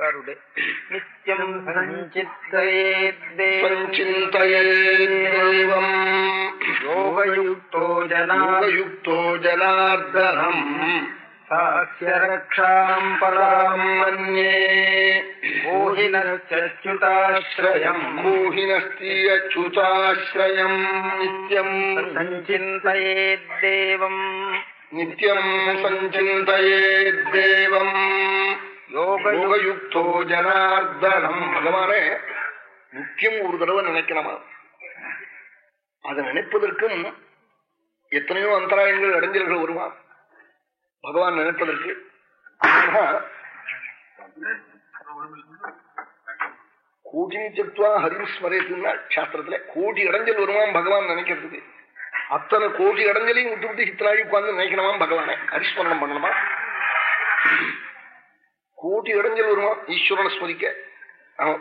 கருடே நித்யம் சஞ்சித்தயேத்தேவம் சஞ்சிந்தயேதேவம் யோகயுக்தோ ஜனா யோகயுக்தோ ஜனார்தனம். சாஸ்யரக்ஷாம் பராம் மன்யே. மோகினஸ்தி அச்சுதாஸ்ரயம் நித்யம் சஞ்சிந்தயேத்தேவம் நித்யம் சஞ்சிந்தயேதேவம் யோகயுக்தோ ஜனார்தனம். பகவானே முக்கியம் ஒரு தடவை நினைக்கணுமா? அதை நினைப்பதற்கும் எத்தனையோ அந்தராயங்கள் அடைஞ்சல்கள் வருவான் பகவான் நினைப்பதற்கு. ஆனா, கோட்டி சத்துவா ஹரிம் சாஸ்திரத்துல கோடி அடைஞ்சல் வருமாம் பகவான் நினைக்கிறதுக்கு. அத்தனை கோடி அடைஞ்சலையும் விட்டு விட்டு இத்தனாடி உட்கார்ந்து நினைக்கணுமா பகவானே. ஹரிஸ்மரணம் பண்ணணுமா? கோடி அடைஞ்சல் வருமா? ஈஸ்வரனை ஸ்மரிக்க.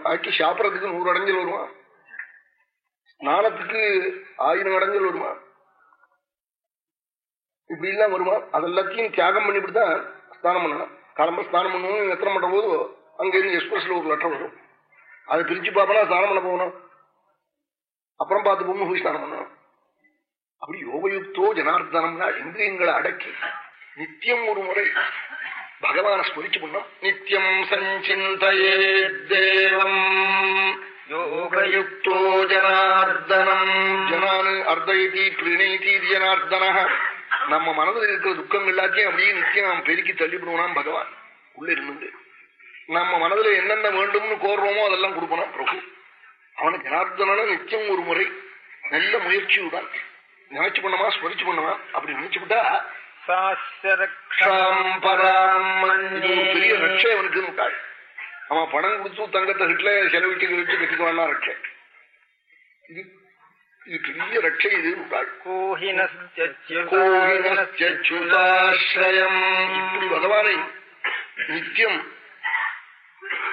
ஆக்கி சாப்பிடறதுக்கு நூறு அடைஞ்சல் வருமா? ஸ்நானத்துக்கு ஆயிரம் அடைஞ்சல் வருமா? இப்படி எல்லாம் வருமா? அதெல்லாத்தையும் தியாகம் பண்ணிவிட்டுதான் ஸ்நானம் பண்ணணும். கிளம்ப ஸ்நானம் பண்ணணும் எத்தனை பண்ற போது அங்கிருந்து எக்ஸ்பிரஸ்ல ஒரு லெட்டர் வரும். அதை பிரிச்சு பார்ப்பனா ஸ்நானம் பண்ண போகணும். அப்புறம் பார்த்து பொண்ணு போய் ஸ்நானம் பண்ணணும். அப்படி யோகயுக்தோ ஜனார்தனம்னா இந்திரியங்களை அடக்கி நித்தியம் ஒரு முறை பகவான ஸ்மரிச்சு பண்ணும். நித்தியம் சஞ்சிந்தயே தேவம். யோகயுக்தோ ஜனார்தனம். ஜனானு அர்த்தயதி பிரணீதி ஜனார்தன நம்ம மனதில் இருக்கிற துக்கம் எல்லாத்தையும் அப்படியே நித்தியம் நாம் பெருக்கி தள்ளிவிடுவோம் பகவான். உள்ள இருந்து நம்ம மனதில் என்னென்ன வேண்டும்னு கோர்றோமோ அதெல்லாம் கொடுக்கணும் பிரபு. அவனுக்கு ஜனார்தன நித்தியம் ஒரு முறை. நல்ல முயற்சியுடன். நினைச்சு பண்ணமா ஸ்மரிச்சு பண்ணமா அப்படி நினைச்சு விட்டா பெரிய ரட்சை அவனுக்கு இருக்காள். அவன் பணம் கொடுத்து தங்கத்தை ஹிட்ல செலவிட்டு வச்சு கட்டிக்குவான்னா ரட்சை இது இது பெரிய ரட்சை இது கோஹினஸ்யுதாஸ்ரயம் இப்படி பகவானை நித்தியம்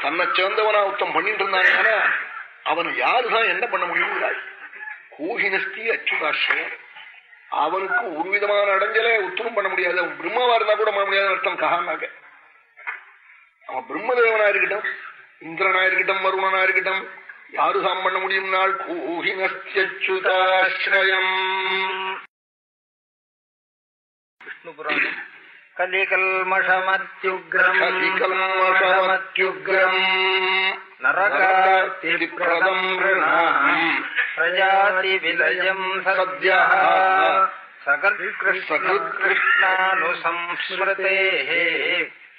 தன்னை சேர்ந்தவனா ஒருத்தம் பண்ணிட்டு இருந்தாங்க அவன் யாருதான் என்ன பண்ண முடியுங்கிறாள் கோஹினஸ்தி அச்சுதாஸ்ரயம். அவனுக்கு ஒரு விதமான அடைஞ்சலே உத்தரம் பண்ண முடியாது. அவன் பிரம்மாவா இருந்தா கூட பண்ண முடியாத அர்த்தம் கஹானாக. அவன் பிரம்மதேவனா இருக்கட்டும் இந்திரனா இருக்கட்டும் வருணனா இருக்கட்டும் யாரு சாம் பண்ண முடியும் நாள்? கூஹினஸ்யுதாஸ்ரயம் விஷ்ணு புராணம். கலிகல்மஷமத்யுக்ரம். கலிகல்மஷமத்யுக்ரம். பிரஜாதி விலயம் சத்யா. சகத்கிருஷ்ணானுசம்ஸ்மிருதே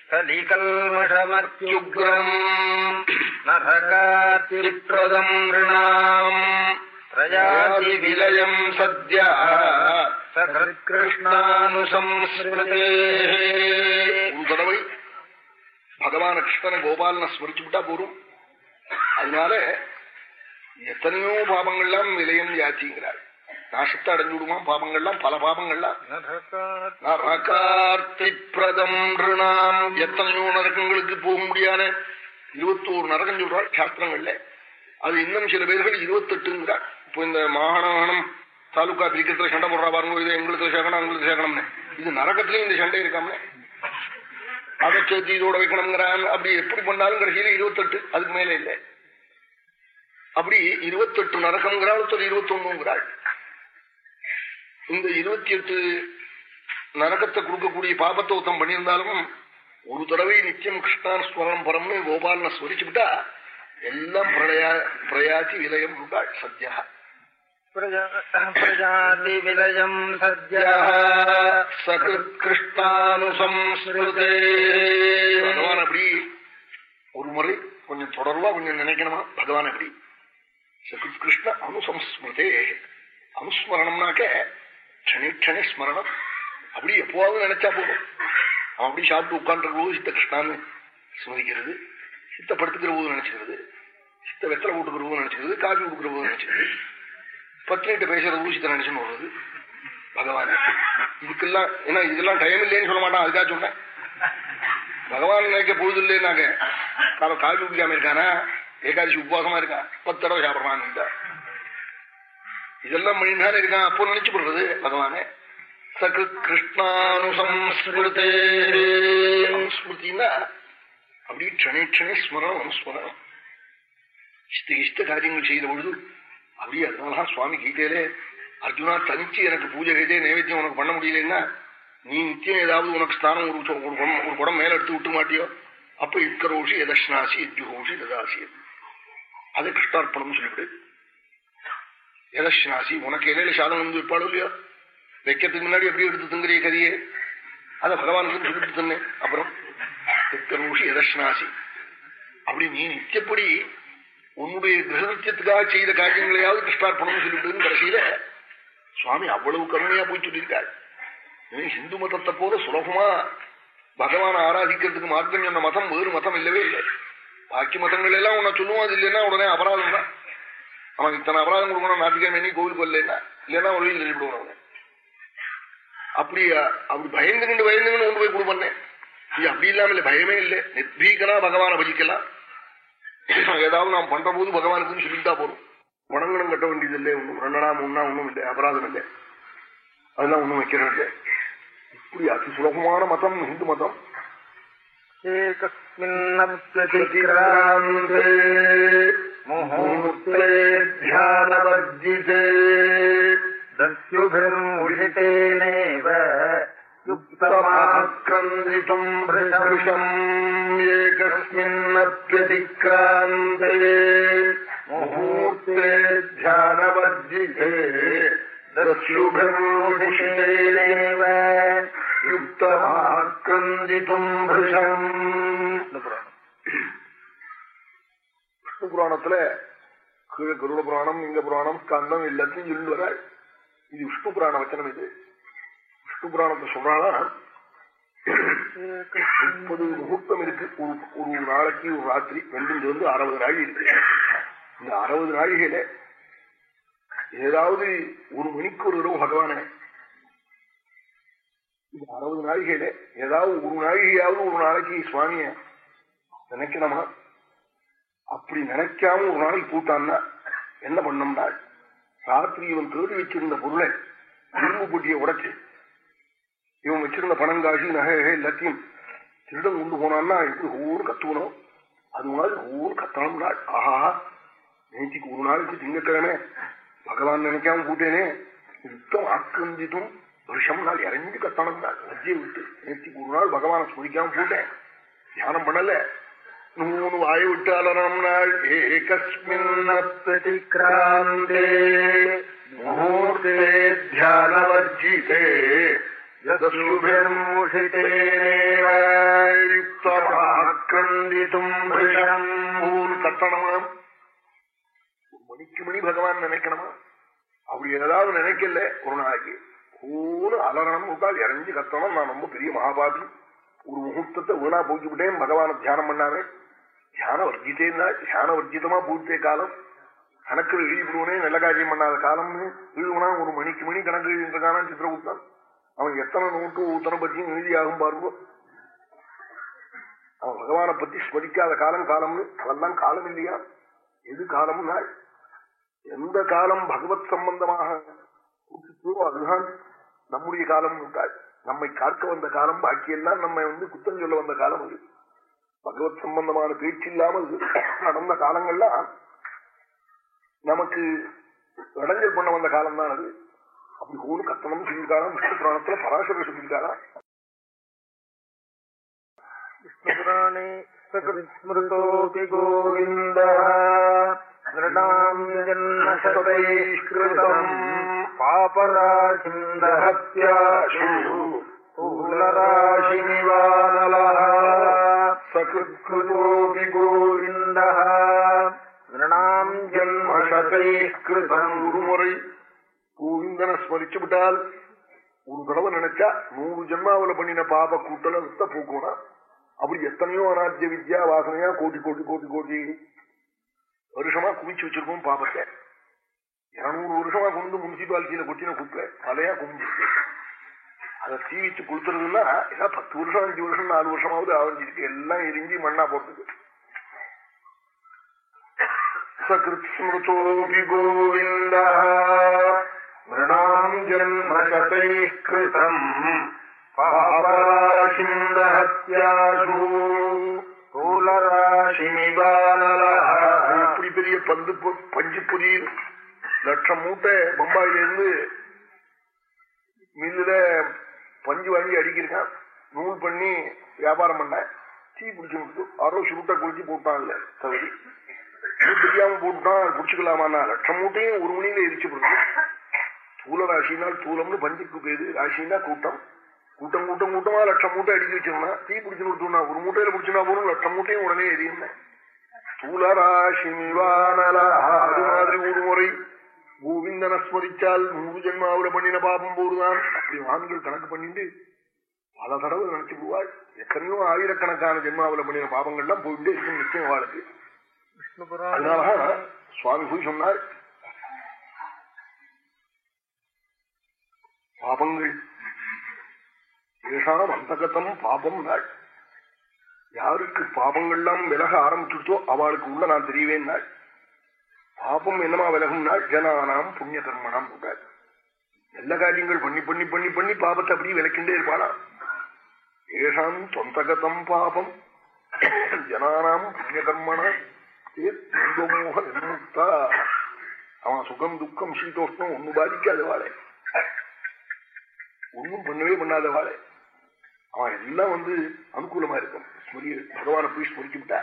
கலிகல்மஷமத்யுக்ரம் நரகார்த்திப்ரதம் ரிணாம் பிரஜாதி விலயம் சத்யா சகத்கிருஷ்ணானுசம்ஸ்மிருதே ஒரு தடவை பகவான கிருஷ்ணனை கோபாலனை ஸ்மரிச்சு விட்டா போரும் அதனால எத்தனையோ பாபங்கள்லாம் விலயம் ஜாத்திங்கிறாள் நாசத்தை அடைஞ்சு விடுமா பாபங்கள்லாம்? பல பாபங்கள்லாம். நரகார்த்திப்பிரதம் ரிணாம். எத்தனையோ நரகங்களுக்கு போக முடியாத இருபத்தோரு நரகம் சொல்றாள் சாஸ்திரங்கள்ல. அது இன்னும் சில பேர்கள் இருபத்தெட்டுங்கிறார். இப்போ இந்த மாகாணம் தாலுகா பிரிக்கிறதுல சண்டை போடுறா பாருங்க இது எங்களுக்கு சேர்க்கணும் அவங்களுக்கு சேர்க்கணும்னு இது நரகத்திலயும் இந்த சண்டை இருக்காம. அதை சேர்த்து இதோட வைக்கணுங்கிறான். அப்படி எப்படி பண்ணாலும் கடைசியில இருபத்தெட்டு அதுக்கு மேல இல்லை. அப்படி இருபத்தெட்டு நரகங்கிறாள் ஒருத்தர் இருபத்தி ஒண்ணுங்கிறாள் இந்த இருபத்தி எட்டு நரகத்தை கொடுக்கக்கூடிய பாபத்தை ஒருத்தம் பண்ணியிருந்தாலும் ஒரு தடவை நித்தியம் கிருஷ்ணான் ஸ்மரணம் பரம்னு கோபாலனை ஸ்மரிச்சு விட்டா எல்லாம் பிரயா பிரயாதி விலயம் உண்டாள் சத்யா. பிரஜாதி விலயம் சத்யா. சகிருஷ்ணானுசம்ஸ்ருதே பகவான் அப்படி ஒரு முறை கொஞ்சம் தொடர்பா கொஞ்சம் நினைக்கணுமா? பகவான் அப்படி கிருஷ்ண அனுசம்ஸ்மிருதே. அனுஸ்மரணம்னாக்க க்ஷணி ஸ்மரணம். அப்படி எப்போவாவது நினைச்சா போதும். அவன் அப்படி சாப்பிட்டு உட்காந்துருக்க போது சித்த கிருஷ்ணான்னு ஸ்மரிக்கிறது சித்த படுத்துக்கிற போது நினைச்சுக்கிறது சித்த வெத்தலை போட்டுக்கிற போது நினைச்சுக்கிறது காஃபி கொடுக்குற போது நினைச்சுக்கிறது. பத்னிகிட்ட பேசுறது சித்த நினைச்சுன்னு வருது. பகவான். இதுக்கெல்லாம் ஏன்னா இதெல்லாம் டைம் இல்லைன்னு சொல்ல மாட்டான் அதுக்காக சொன்னேன். பகவான் நினைக்க பொழுது இல்லைன்னாங்க காலம் காஃபி குடிக்காம இருக்கானா? ஏகாதசி உபவாசமா இருக்கா? பத்து தடவை சாப்பிடறான் இதெல்லாம் மணினால இருக்கான் அப்போ நினைச்சு பண்றது பகவானே. சகு கிருஷ்ணானுசம்ஸ்மிருதேஸ்மிருத்தின்னா அப்படி க்ஷணே க்ஷணே ஸ்மரணம் அனுஸ்மரணம் இஷ்ட இஷ்ட காரியங்கள் செய்த பொழுது அப்படி அதனாலதான் சுவாமி கீதையிலே அர்ஜுனா தனிச்சு எனக்கு பூஜை கைதே நைவேத்தியம் உனக்கு பண்ண முடியலன்னா நீ நித்தியம் ஏதாவது உனக்கு ஸ்தானம் ஒரு குடம் ஒரு குடம் மேல எடுத்து விட்டு மாட்டியோ? அப்ப இக்கரோஷி எதஷ்னாசி எஜ்ஜுகோஷி ததாசி. அதை கிருஷ்ணார்ப்பணம் சொல்லிவிடு. எதஷ்னாசி உனக்கு இடையில சாதனம் வந்து வைப்பாளோ இல்லையா? வைக்கிறதுக்கு முன்னாடி எப்படி எடுத்து தங்குறிய கதையே? அதை பகவானுக்கு சொல்லிட்டு தந்தேன் அப்புறம் இக்கரோஷி எதஷ்னாசி அப்படி நீ நித்தியப்படி உன்னுடைய கிரகத்தியத்துக்காக செய்த காரியங்களையாவது கிருஷ்ணார்ப்பணம் சொல்லிவிடுன்னு கடைசியில சுவாமி அவ்வளவு கருணையா போய் சொல்லியிருக்காரு. ஹிந்து மதத்தை போல சுலபமா பகவானை ஆராதிக்கிறதுக்கு மார்க்கம் சொன்ன மதம் வேறு மதம் இல்லவே இல்லை. பாக்கி மதங்கள் எல்லாம் உன்னை சொல்லுவோம் அது இல்லைன்னா உடனே அபராதம் தான். அவன் இத்தனை அபராதம் கொடுக்கணும் நாட்டுக்கே நீ கோவிலுக்கு வரலன்னா இல்லைன்னா ஒரு அப்படியா? அப்படி அப்படி பயந்துகிட்டு பயந்துகிட்டு கொண்டு போய் கொடுப்பேன் இது அப்படி இல்லாம இல்லை பயமே இல்லை. நிர்பீகனா பகவான பஜிக்கலாம் ஏதாவது நாம் பண்ற போது பகவானுக்குன்னு சொல்லிட்டா போறோம் வணங்கணும் கட்ட வேண்டியது இல்லை. ஒன்றும் ரெண்டனா மூணா ஒன்றும் இல்லை. அபராதம் இல்லை. அதெல்லாம் ஒன்றும் வைக்கிறது இல்லை இப்படி அதி சுலபமான மதம் ஹிந்து மதம். एकस्मिन्नप्यतिक्रान्ते मुहूर्ते ध्यानवर्जिते दस्युभिर्मूषितेनैव युक्तमाक्रन्दितुम् भृषभृषम् एकस्मिन्नप्यतिक्रान्ते मुहूर्ते ध्यानवर्जिते दस्युभिर्मूषितेनैव விஷ்ணு புராணத்துல கீழே கருட புராணம் இங்க புராணம் ஸ்கந்தம் எல்லாத்தையும் சொல்லி வர இது விஷ்ணு புராண வச்சனம் இது விஷ்ணு புராணத்தை சொல்றானா முப்பது முகூர்த்தம் இருக்கு ஒரு ஒரு நாளைக்கு ஒரு ராத்திரி ரெண்டும் சேர்ந்து அறுபது நாழி இருக்கு இந்த அறுபது நாழிகையில ஏதாவது ஒரு மணிக்கு ஒரு இரவு பகவானே இந்த அறுபது நாழிகையில ஏதாவது ஒரு நாழிகையாவது ஒரு நாளைக்கு சுவாமிய நினைக்கணுமா? அப்படி நினைக்காம ஒரு நாளைக்கு கூட்டான்னா என்ன பண்ணம்னா ராத்திரி இவன் தேடி வச்சிருந்த பொருளை இரும்பு பொட்டிய உடைச்சு இவன் வச்சிருந்த பணங்காசி நகை எல்லாத்தையும் திருடம் கொண்டு போனான்னா எப்படி ஒவ்வொரு கத்துக்கணும் அது மாதிரி ஒவ்வொரு கத்தணும் நாள். ஆஹா நேற்றுக்கு ஒரு நாளைக்கு திங்கக்கிழமை பகவான் நினைக்காம கூட்டேனே யுத்தம் ஆக்கிரந்தித்தும் வருஷம் நாள் இறங்கி கத்தணும் தான். மத்தியை விட்டு. நேற்றுக்கு ஒரு நாள் பகவானை ஸ்மரிக்காம போட்டேன். தியானம் பண்ணல. நூறு வாய் விட்டு நாள். ஏகஸ்மின்னப்பிராந்தே முகூர்த்தே தியானவர்ஜிதே. யுக்தமாக்கிரந்தித்தும் விஷம் மணிக்கு மணி பகவான் நினைக்கணுமா? அப்படி ஏதாவது நினைக்கல ஒரு நாளைக்கு. கூறு அலறணும் உட்கால் இறஞ்சி கத்தணும் நான் ரொம்ப பெரிய மகாபாபி ஒரு முகூர்த்தத்தை வீணா போக்கி விட்டேன் பகவான தியானம் பண்ணாவே தியான வர்ஜித்தேன்னா தியான வர்ஜிதமா பூஜித்தே காலம் கணக்கு எழுதிவிடுவனே நல்ல காரியம் பண்ணாத காலம்னு எழுதுவனா ஒரு மணிக்கு மணி கணக்கு எழுதின்ற காலம் சித்திரகுப்தான் அவன் எத்தனை நோட்டு ஒத்தனை பற்றியும் எழுதியாகும் பாருங்க அவன் பகவானை பத்தி ஸ்மரிக்காத காலம் காலம்னு அதெல்லாம் காலம் இல்லையா எது காலம்னா எந்த காலம் பகவத் சம்பந்தமாக அதுதான் நம்முடைய காலம் நம்மை காக்க வந்த காலம் பாக்கியெல்லாம் நம்ம வந்து குத்தம் சொல்ல வந்த காலம் அது. பகவத் சம்பந்தமான பேச்சு இல்லாமல் நடந்த காலங்கள்லாம் நமக்கு இடைஞ்சல் பண்ண வந்த காலம் தான் அது. அப்படி ஒரு கத்தனம் சொல்லியிருக்காராம் விஷ்ணு புராணத்துல பராசர சொல்லியிருக்காரா விஷ்ணுபுராணே ஸ்மிருதோபி கோவிந்த பாபராசிந்தூலராசிவானலா சகிருதோபி கோவிந்த நிரணாம் ஜன்மசதை கிருதம் ஒருமுறை கோவிந்தனை ஸ்மரிச்சு விட்டால் ஒரு தடவை நினைச்சா நூறு ஜென்மாவில பண்ணின பாப கூட்டல வித்த போக்குனா அப்படி எத்தனையோ அராஜ்ய வித்யா வாசனையா கோட்டி கோட்டி கோட்டி கோட்டி வருஷமா குவிச்சு வச்சிருக்கோம் பாபத்தை. இருநூறு வருஷமா கொண்டு முனிசிபாலிட்டியில கொட்டின குப்பை மலையா குமிஞ்சிருக்கு அதை தீவிச்சு கொடுத்துறதுன்னா ஏதாவது பத்து வருஷம் அஞ்சு வருஷம் நாலு வருஷமாவது ஆவரிஞ்சிருக்கு எல்லாம் எரிஞ்சு மண்ணா போட்டுருக்கு சகிருத்ஸ்மிருதோபி கோவிந்த மிருணாம் ஜன்ம சதை கிருதம் இப்படி பெரிய பந்து பஞ்சு புரியும் லட்சம் மூட்டை பம்பாயிலிருந்து மில்லுல பஞ்சு வாங்கி அடிக்கிருக்கான். நூல் பண்ணி வியாபாரம் பண்ண. தீ பிடிச்சு விட்டு ஆரோ சுருட்டை குளிச்சு போட்டான் இல்ல தகுதி தெரியாம போட்டுட்டான் பிடிச்சுக்கலாமா லட்சம் மூட்டையும் ஒரு மணியில எரிச்சு போடுது. தூல ராசினால் தூலம்னு பஞ்சுக்கு பேரு. ராசினா கூட்டம். கூட்டம் கூட்டம் கூட்டமா லட்சம் மூட்டை அடிக்க வச்சிருந்தா தீ பிடிச்சு விட்டுனா ஒரு மூட்டையில பிடிச்சுனா போறோம் லட்சம் மூட்டையும் உடனே எரியுமே தூலராசி அது மாதிரி ஒரு முறை கோவிந்தன ஸ்மரிச்சால் நூறு ஜென்மாவில பண்ணின பாபம் போடுதான் அப்படி வான்கள் கணக்கு பண்ணிட்டு பல தடவை நினைச்சு போவாள். எத்தனையோ ஆயிரக்கணக்கான ஜென்மாவில பண்ணின பாபங்கள்லாம் போயிட்டே இருக்கும் நிச்சயம் வாழ்க்கை அதனால சுவாமி போய் சொன்னார் பாபங்கள் ஏஷாம் அந்தகத்தம் பாபம் நாள் யாருக்கு பாபங்கள்லாம் விலக ஆரம்பிச்சுட்டோ அவளுக்கு உள்ள நான் தெரியவேன் நாள் பாபம் என்னமா விலகும்னா ஜனானாம் புண்ணிய கர்மனாம் கூட்டாது நல்ல காரியங்கள் பண்ணி பண்ணி பண்ணி பண்ணி பாபத்தை அப்படி விளக்கின்றே இருப்பாளா ஏஷாம் தொந்தகதம் பாபம். ஜனானாம் புண்ணிய கர்மனா அவன் சுகம் துக்கம் சீதோஷ்ணம் ஒண்ணு பாதிக்காத வாழை. ஒன்னும் பண்ணவே பண்ணாத வாழை. அவன் எல்லாம் வந்து அனுகூலமா இருக்கும். ஸ்மரிய பகவான போய் ஸ்மரிச்சுட்டா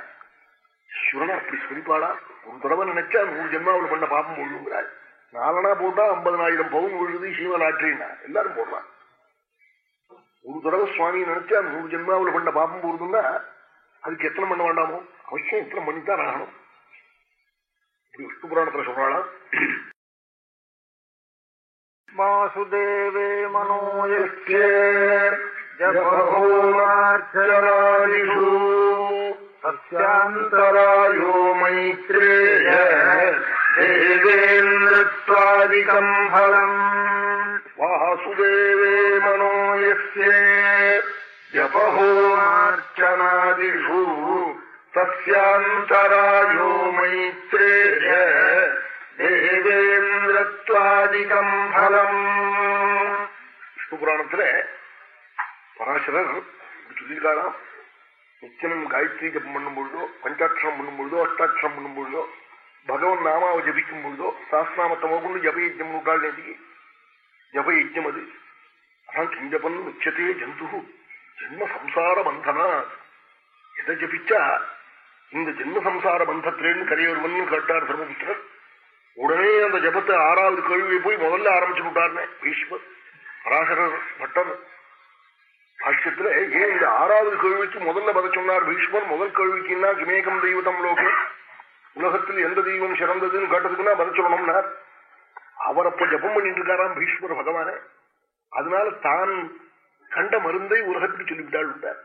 சிவனா அப்படி ஸ்மரிப்பாளா? ஒரு தடவை நினைச்சா நூறு ஜென்மாவில் பண்ண பாப்பம் விழுங்குறாள் நாலனா போட்டா ஐம்பதனாயிரம் பவுன் விழுது சீவலாற்றின்னா எல்லாரும் போடுறான் ஒரு தடவை சுவாமி நினைச்சா நூறு ஜென்மாவில் பண்ண பாப்பம் போடுதுன்னா அதுக்கு எத்தனை பண்ண வேண்டாமோ? அவசியம் எத்தனை பண்ணித்தான் ஆகணும். இப்படி விஷ்ணு புராணத்துல சொல்றாளா? வாசுதேவே மனோயே ஜபோ सस्यान्तरायो मैत्रेय देवेन्द्रत्वादिकम् फलम् वासुदेवे मनोयस्य जपहोमार्चनादिषु तस्यान्तरायो मैत्रेय தேவேந்திரத்வாதிகம் பலம் விஷ்ணு புராணத்துல பராசரர் சொல்லியிருக்காராம் நிச்சயம் காயத்ரி ஜபம் பண்ணும் பொழுதோ பஞ்சாட்சரம் பண்ணும் பொழுதோ அஷ்டாட்சரம் பண்ணும் பொழுதோ பகவன் நாமாவை ஜபிக்கும் பொழுதோ சாஸ்திராமத்தமோ கொண்டு ஜபயஜம் நூற்றாள் நேற்றுக்கு ஜபயஜம் அது. அதான் கிஞ்சபன் உச்சத்தே ஜந்து ஜென்ம சம்சார பந்தனா. எதை ஜபிச்சா இந்த ஜென்ம சம்சார பந்தத்திலேன்னு கரையவர்வன் கேட்டார் தர்மபுத்திரர். உடனே அந்த ஜபத்தை ஆறாவது கேள்வியை போய் முதல்ல ஆரம்பிச்சு விட்டார்னே பீஷ்மர் பராசரர் பட்டர் பாஷ்யத்துல ஏன் இந்த ஆறாவது கேள்விக்கு முதல்ல பத சொன்னார் பீஷ்மர்? முதல் கேள்விக்குன்னா கிமேகம் தெய்வத்தம் லோகே? உலகத்தில் எந்த தெய்வம் சிறந்ததுன்னு கேட்டதுக்குன்னா பத சொல்லணும்னார் அவர் அப்ப ஜபம் பண்ணிட்டு இருக்காராம் பீஷ்மர் பகவானே. அதனால தான் கண்ட மருந்தை உலகத்துக்கு சொல்லிவிட்டாள் விட்டார்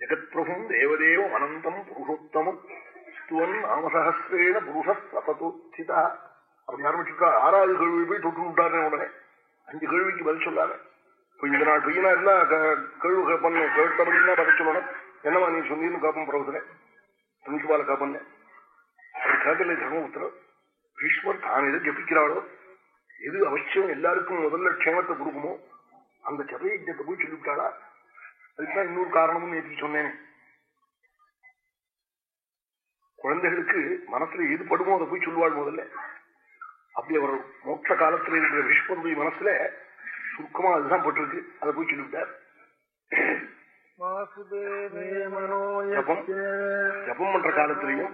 ஜெகத் பிரபும் தேவதேவம் அனந்தம் புருஷோத்தமம் ஸ்துவன் நாமசகசிரேன புருஷ சபதோச்சிதா அப்படி ஆரம்பிச்சுட்டா ஆறாவது கேள்வி போய் தொட்டு விட்டாரு உடனே. அஞ்சு கேள்விக்கு பதில் சொல்லாங்க இப்ப இந்த நாள் பையனா இருந்தா கேள்வி கேட்பன் கேட்டபடினா பதில் சொல்லணும். என்னவா நீ சொன்னீன்னு காப்பம் பிரபுத்துல பிரின்சிபால காப்பன் அவர் கேட்டல தர்மபுத்திரம் பீஷ்மர் தான் எது ஜபிக்கிறாளோ எது அவசியம் எல்லாருக்கும் முதல்ல க்ஷேமத்தை கொடுக்குமோ அந்த ஜபயஜத்தை போய் சொல்லிவிட்டாளா? அதுதான் இன்னொரு காரணமும் நேற்று சொன்னேனே. குழந்தைகளுக்கு மனசுல எது படுமோ அதை போய் சொல்லுவாள் முதல்ல. அப்படி அவர் மோட்ச காலத்துல இருக்கிற பீஷ்மருடைய மனசுல சுருக்கமா அதுதான் பட்டிருக்கு. அதை போய் சொல்லிவிட்டார். ஜபம். பண்ற காலத்திலையும்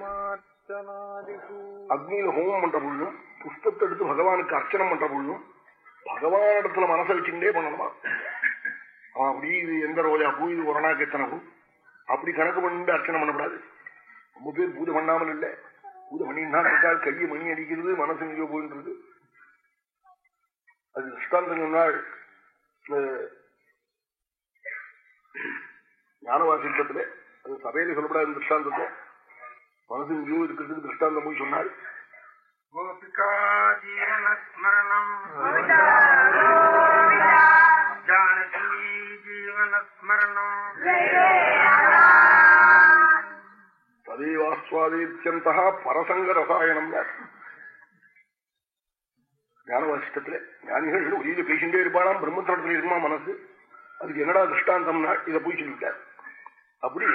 அக்னியில ஹோமம் பண்ற பொழுதும் புஷ்பத்தை எடுத்து பகவானுக்கு அர்ச்சனம் பண்ற பொழுதும் பகவான் இடத்துல மனசை வச்சுக்கிட்டே பண்ணணுமா? அவன் அப்படி இது எந்த ரோஜா பூ இது ஒரணாக்கு எத்தனை பூ. அப்படி கணக்கு பண்ணிட்டு அர்ச்சனை பண்ணக்கூடாது. ரொம்ப பேர் பூஜை பண்ணாமல் இல்லை. பூஜை பண்ணினா இருக்கால் கையை மணி அடிக்கிறது மனசு எங்கேயோ போயின்றது. அது திருஷ்டாந்தம் சொன்னால் ஞானவாசிப்பத்துல அது சபையில சொல்லப்படாத திருஷ்டாந்தத்தை. மனசு இங்கேயும் இருக்கிறதுக்கு திருஷ்டாந்தம் போய் சொன்னாள் ததேவாஸ்வாதித்யந்த பரசங்க ரசாயனம் ஞான வாசிஷ்டத்துல ஞானிகள் வெளியில பேசிட்டே இருப்பாளாம் பிரம்மத்தோட்டத்துல இருக்குமா மனசு? அதுக்கு என்னடா திருஷ்டாந்தம்னா இதை போய் சொல்லிவிட்டார் அப்படி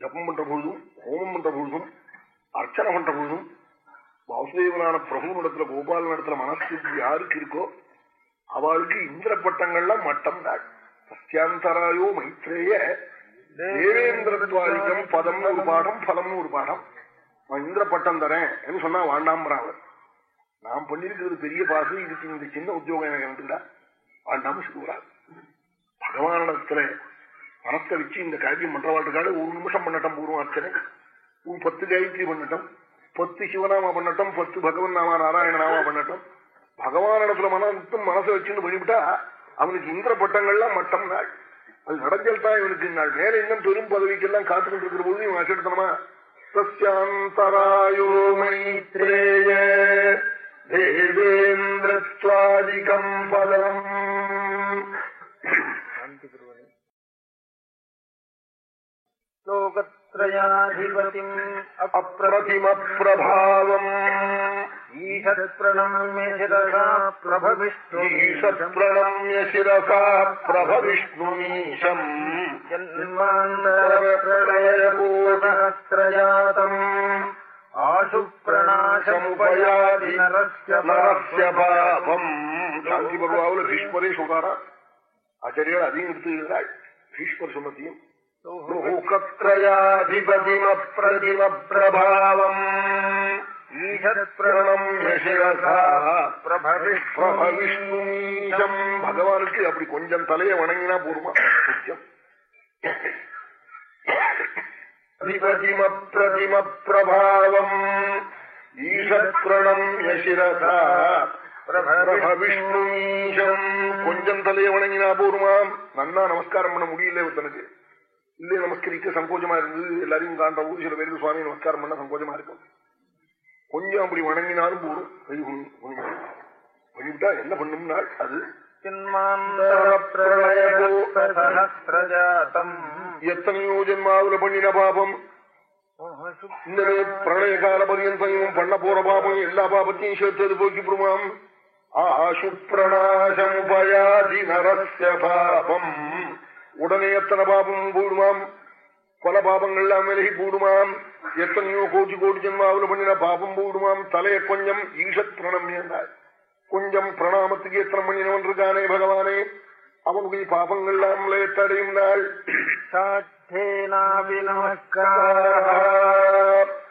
ஜப்பம் பண்ற பொழுதும் ஹோமம் பண்ற பொழுதும் அர்ச்சனை பண்ற பொழுதும் வாசுதேவனான பிரபு நடத்துல கோபால நடத்துல மனசு யாருக்கு இருக்கோ அவளுக்கு இந்திர பட்டங்கள்லாம் மட்டம் தான். சத்தியாந்தராயோ மைத்ரேய தேவேந்திரத்வாதிக்கம் பதம்னு ஒரு பாடம் பலம்னு ஒரு பாடம். இந்திர பட்டம் தரேன் சொன்னா வாண்டாம்பராவர் நான் பண்ணிருக்கிறது பெரிய பாசு இதுக்கு இந்த சின்ன உத்தியோகம் எனக்கு இருந்துடா வாண்டாம சொல்லுவார் பகவானிடத்துல மனத்தை வச்சு இந்த காரியம் பண்றவாட்டுக்காக ஒரு நிமிஷம் பண்ணட்டும் பூர்வம் அர்ச்சனை. ஒரு பத்து காயத்ரி பண்ணட்டும். பத்து சிவநாமா பண்ணட்டும் பத்து பகவன் நாமா நாராயண நாமா பண்ணட்டும். பகவானிடத்துல மனத்தும் மனசை வச்சுன்னு பண்ணிவிட்டா அவனுக்கு இந்திர பட்டங்கள்லாம் மட்டம் நாள். அது நடஞ்சல் தான் இவனுக்கு நாள் மேல இன்னும் பெரும் பதவிக்கெல்லாம் காத்துக்கிட்டு இருக்கிற போது இவன் அச்செடுத்தனமா तस्यान्तरायो मैत्रेय देवेन्द्रत्वादिकम् फलम् लोकत्रयाधिपतिम् अप्रतिमप्रभावम् ീശത്രണമ്യ ശിരസാ പ്രഭവിഷ്ണുമീശം ജന്മാന്തരപ്രണയപൂർണത്രജാതം ആശു പ്രണാശമുപയാതി നരസ്യ പാപം ഗാന്ധി പർവാവില് ഭീഷ്മരെ சொல்றாரா ஆச்சாரியால் அதையும் எடுத்துகிறாள் பீஷ்மர் சுமத்தியும் முகத்ரயாதிபதிம பிரதிம பிரபாவம் ஈஷத்ரணம் பிரபவிஷ்ணுமீஷம் பகவானுக்கு அப்படி கொஞ்சம் தலையை வணங்கினா போருமா முக்கியம் அதிபதிம பிரதிம பிரபாவம் ஈஷத்ரணம் யசிரசா பிரபவிஷ்ணுமீஷம் கொஞ்சம் தலையை வணங்கினா போருமாம் நன்னா நமஸ்காரம் பண்ண முடியல ஒருத்தனுக்கு இல்லையே நமஸ்கரிக்க சங்கோஜமா இருந்தது எல்லாரையும் காண்ற ஊர் சில பேருக்கு சுவாமி நமஸ்காரம் பண்ண சங்கோஜமா இருக்கும் கொஞ்சம் அப்படி வணங்கினாலும் போடும் பண்ணிவிட்டா என்ன பண்ணும்னா அது எத்தனையோ ஜென்மாவுல பண்ணின பாபம். இந்த பிரளய கால பரியந்தம் பண்ண போற பாபம் எல்லா பாபத்தையும் சேர்த்தது போக்கிவிடுமாம் ஆசு பிரணாசம் பயாதி நரஸ்ய பாபம். உடனே எத்தனை பாபம் போடுமாம்? பல பாபங்கள்லாம் விலகி போடுமாம் எத்தனையோ கோடி கோடி ஜென்மாவில் பண்ணின பாபம் போடுமாம் தலைய கொஞ்சம் ஈஷத் பிரணமியார் கொஞ்சம் பிரணாமத்துக்கு எத்தனை பண்ணினவன் இருக்கானே பகவானே அவனுடைய பாபங்கள்லாம் லேத்தடையும் நாள்